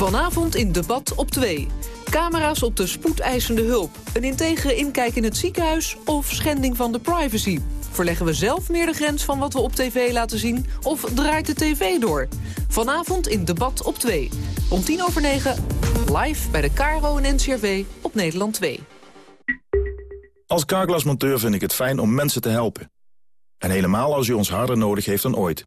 N: Vanavond in Debat op 2. Camera's op de spoedeisende hulp. Een integere inkijk in het ziekenhuis of schending van de privacy. Verleggen we zelf meer de grens van wat we op tv laten zien... of draait de tv door? Vanavond in Debat op 2. Om tien over negen, live bij de KRO en NCRV op Nederland 2.
O: Als carglassmonteur vind ik het fijn om mensen te helpen. En helemaal als u ons harder nodig heeft dan ooit.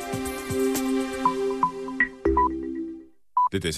B: Dit is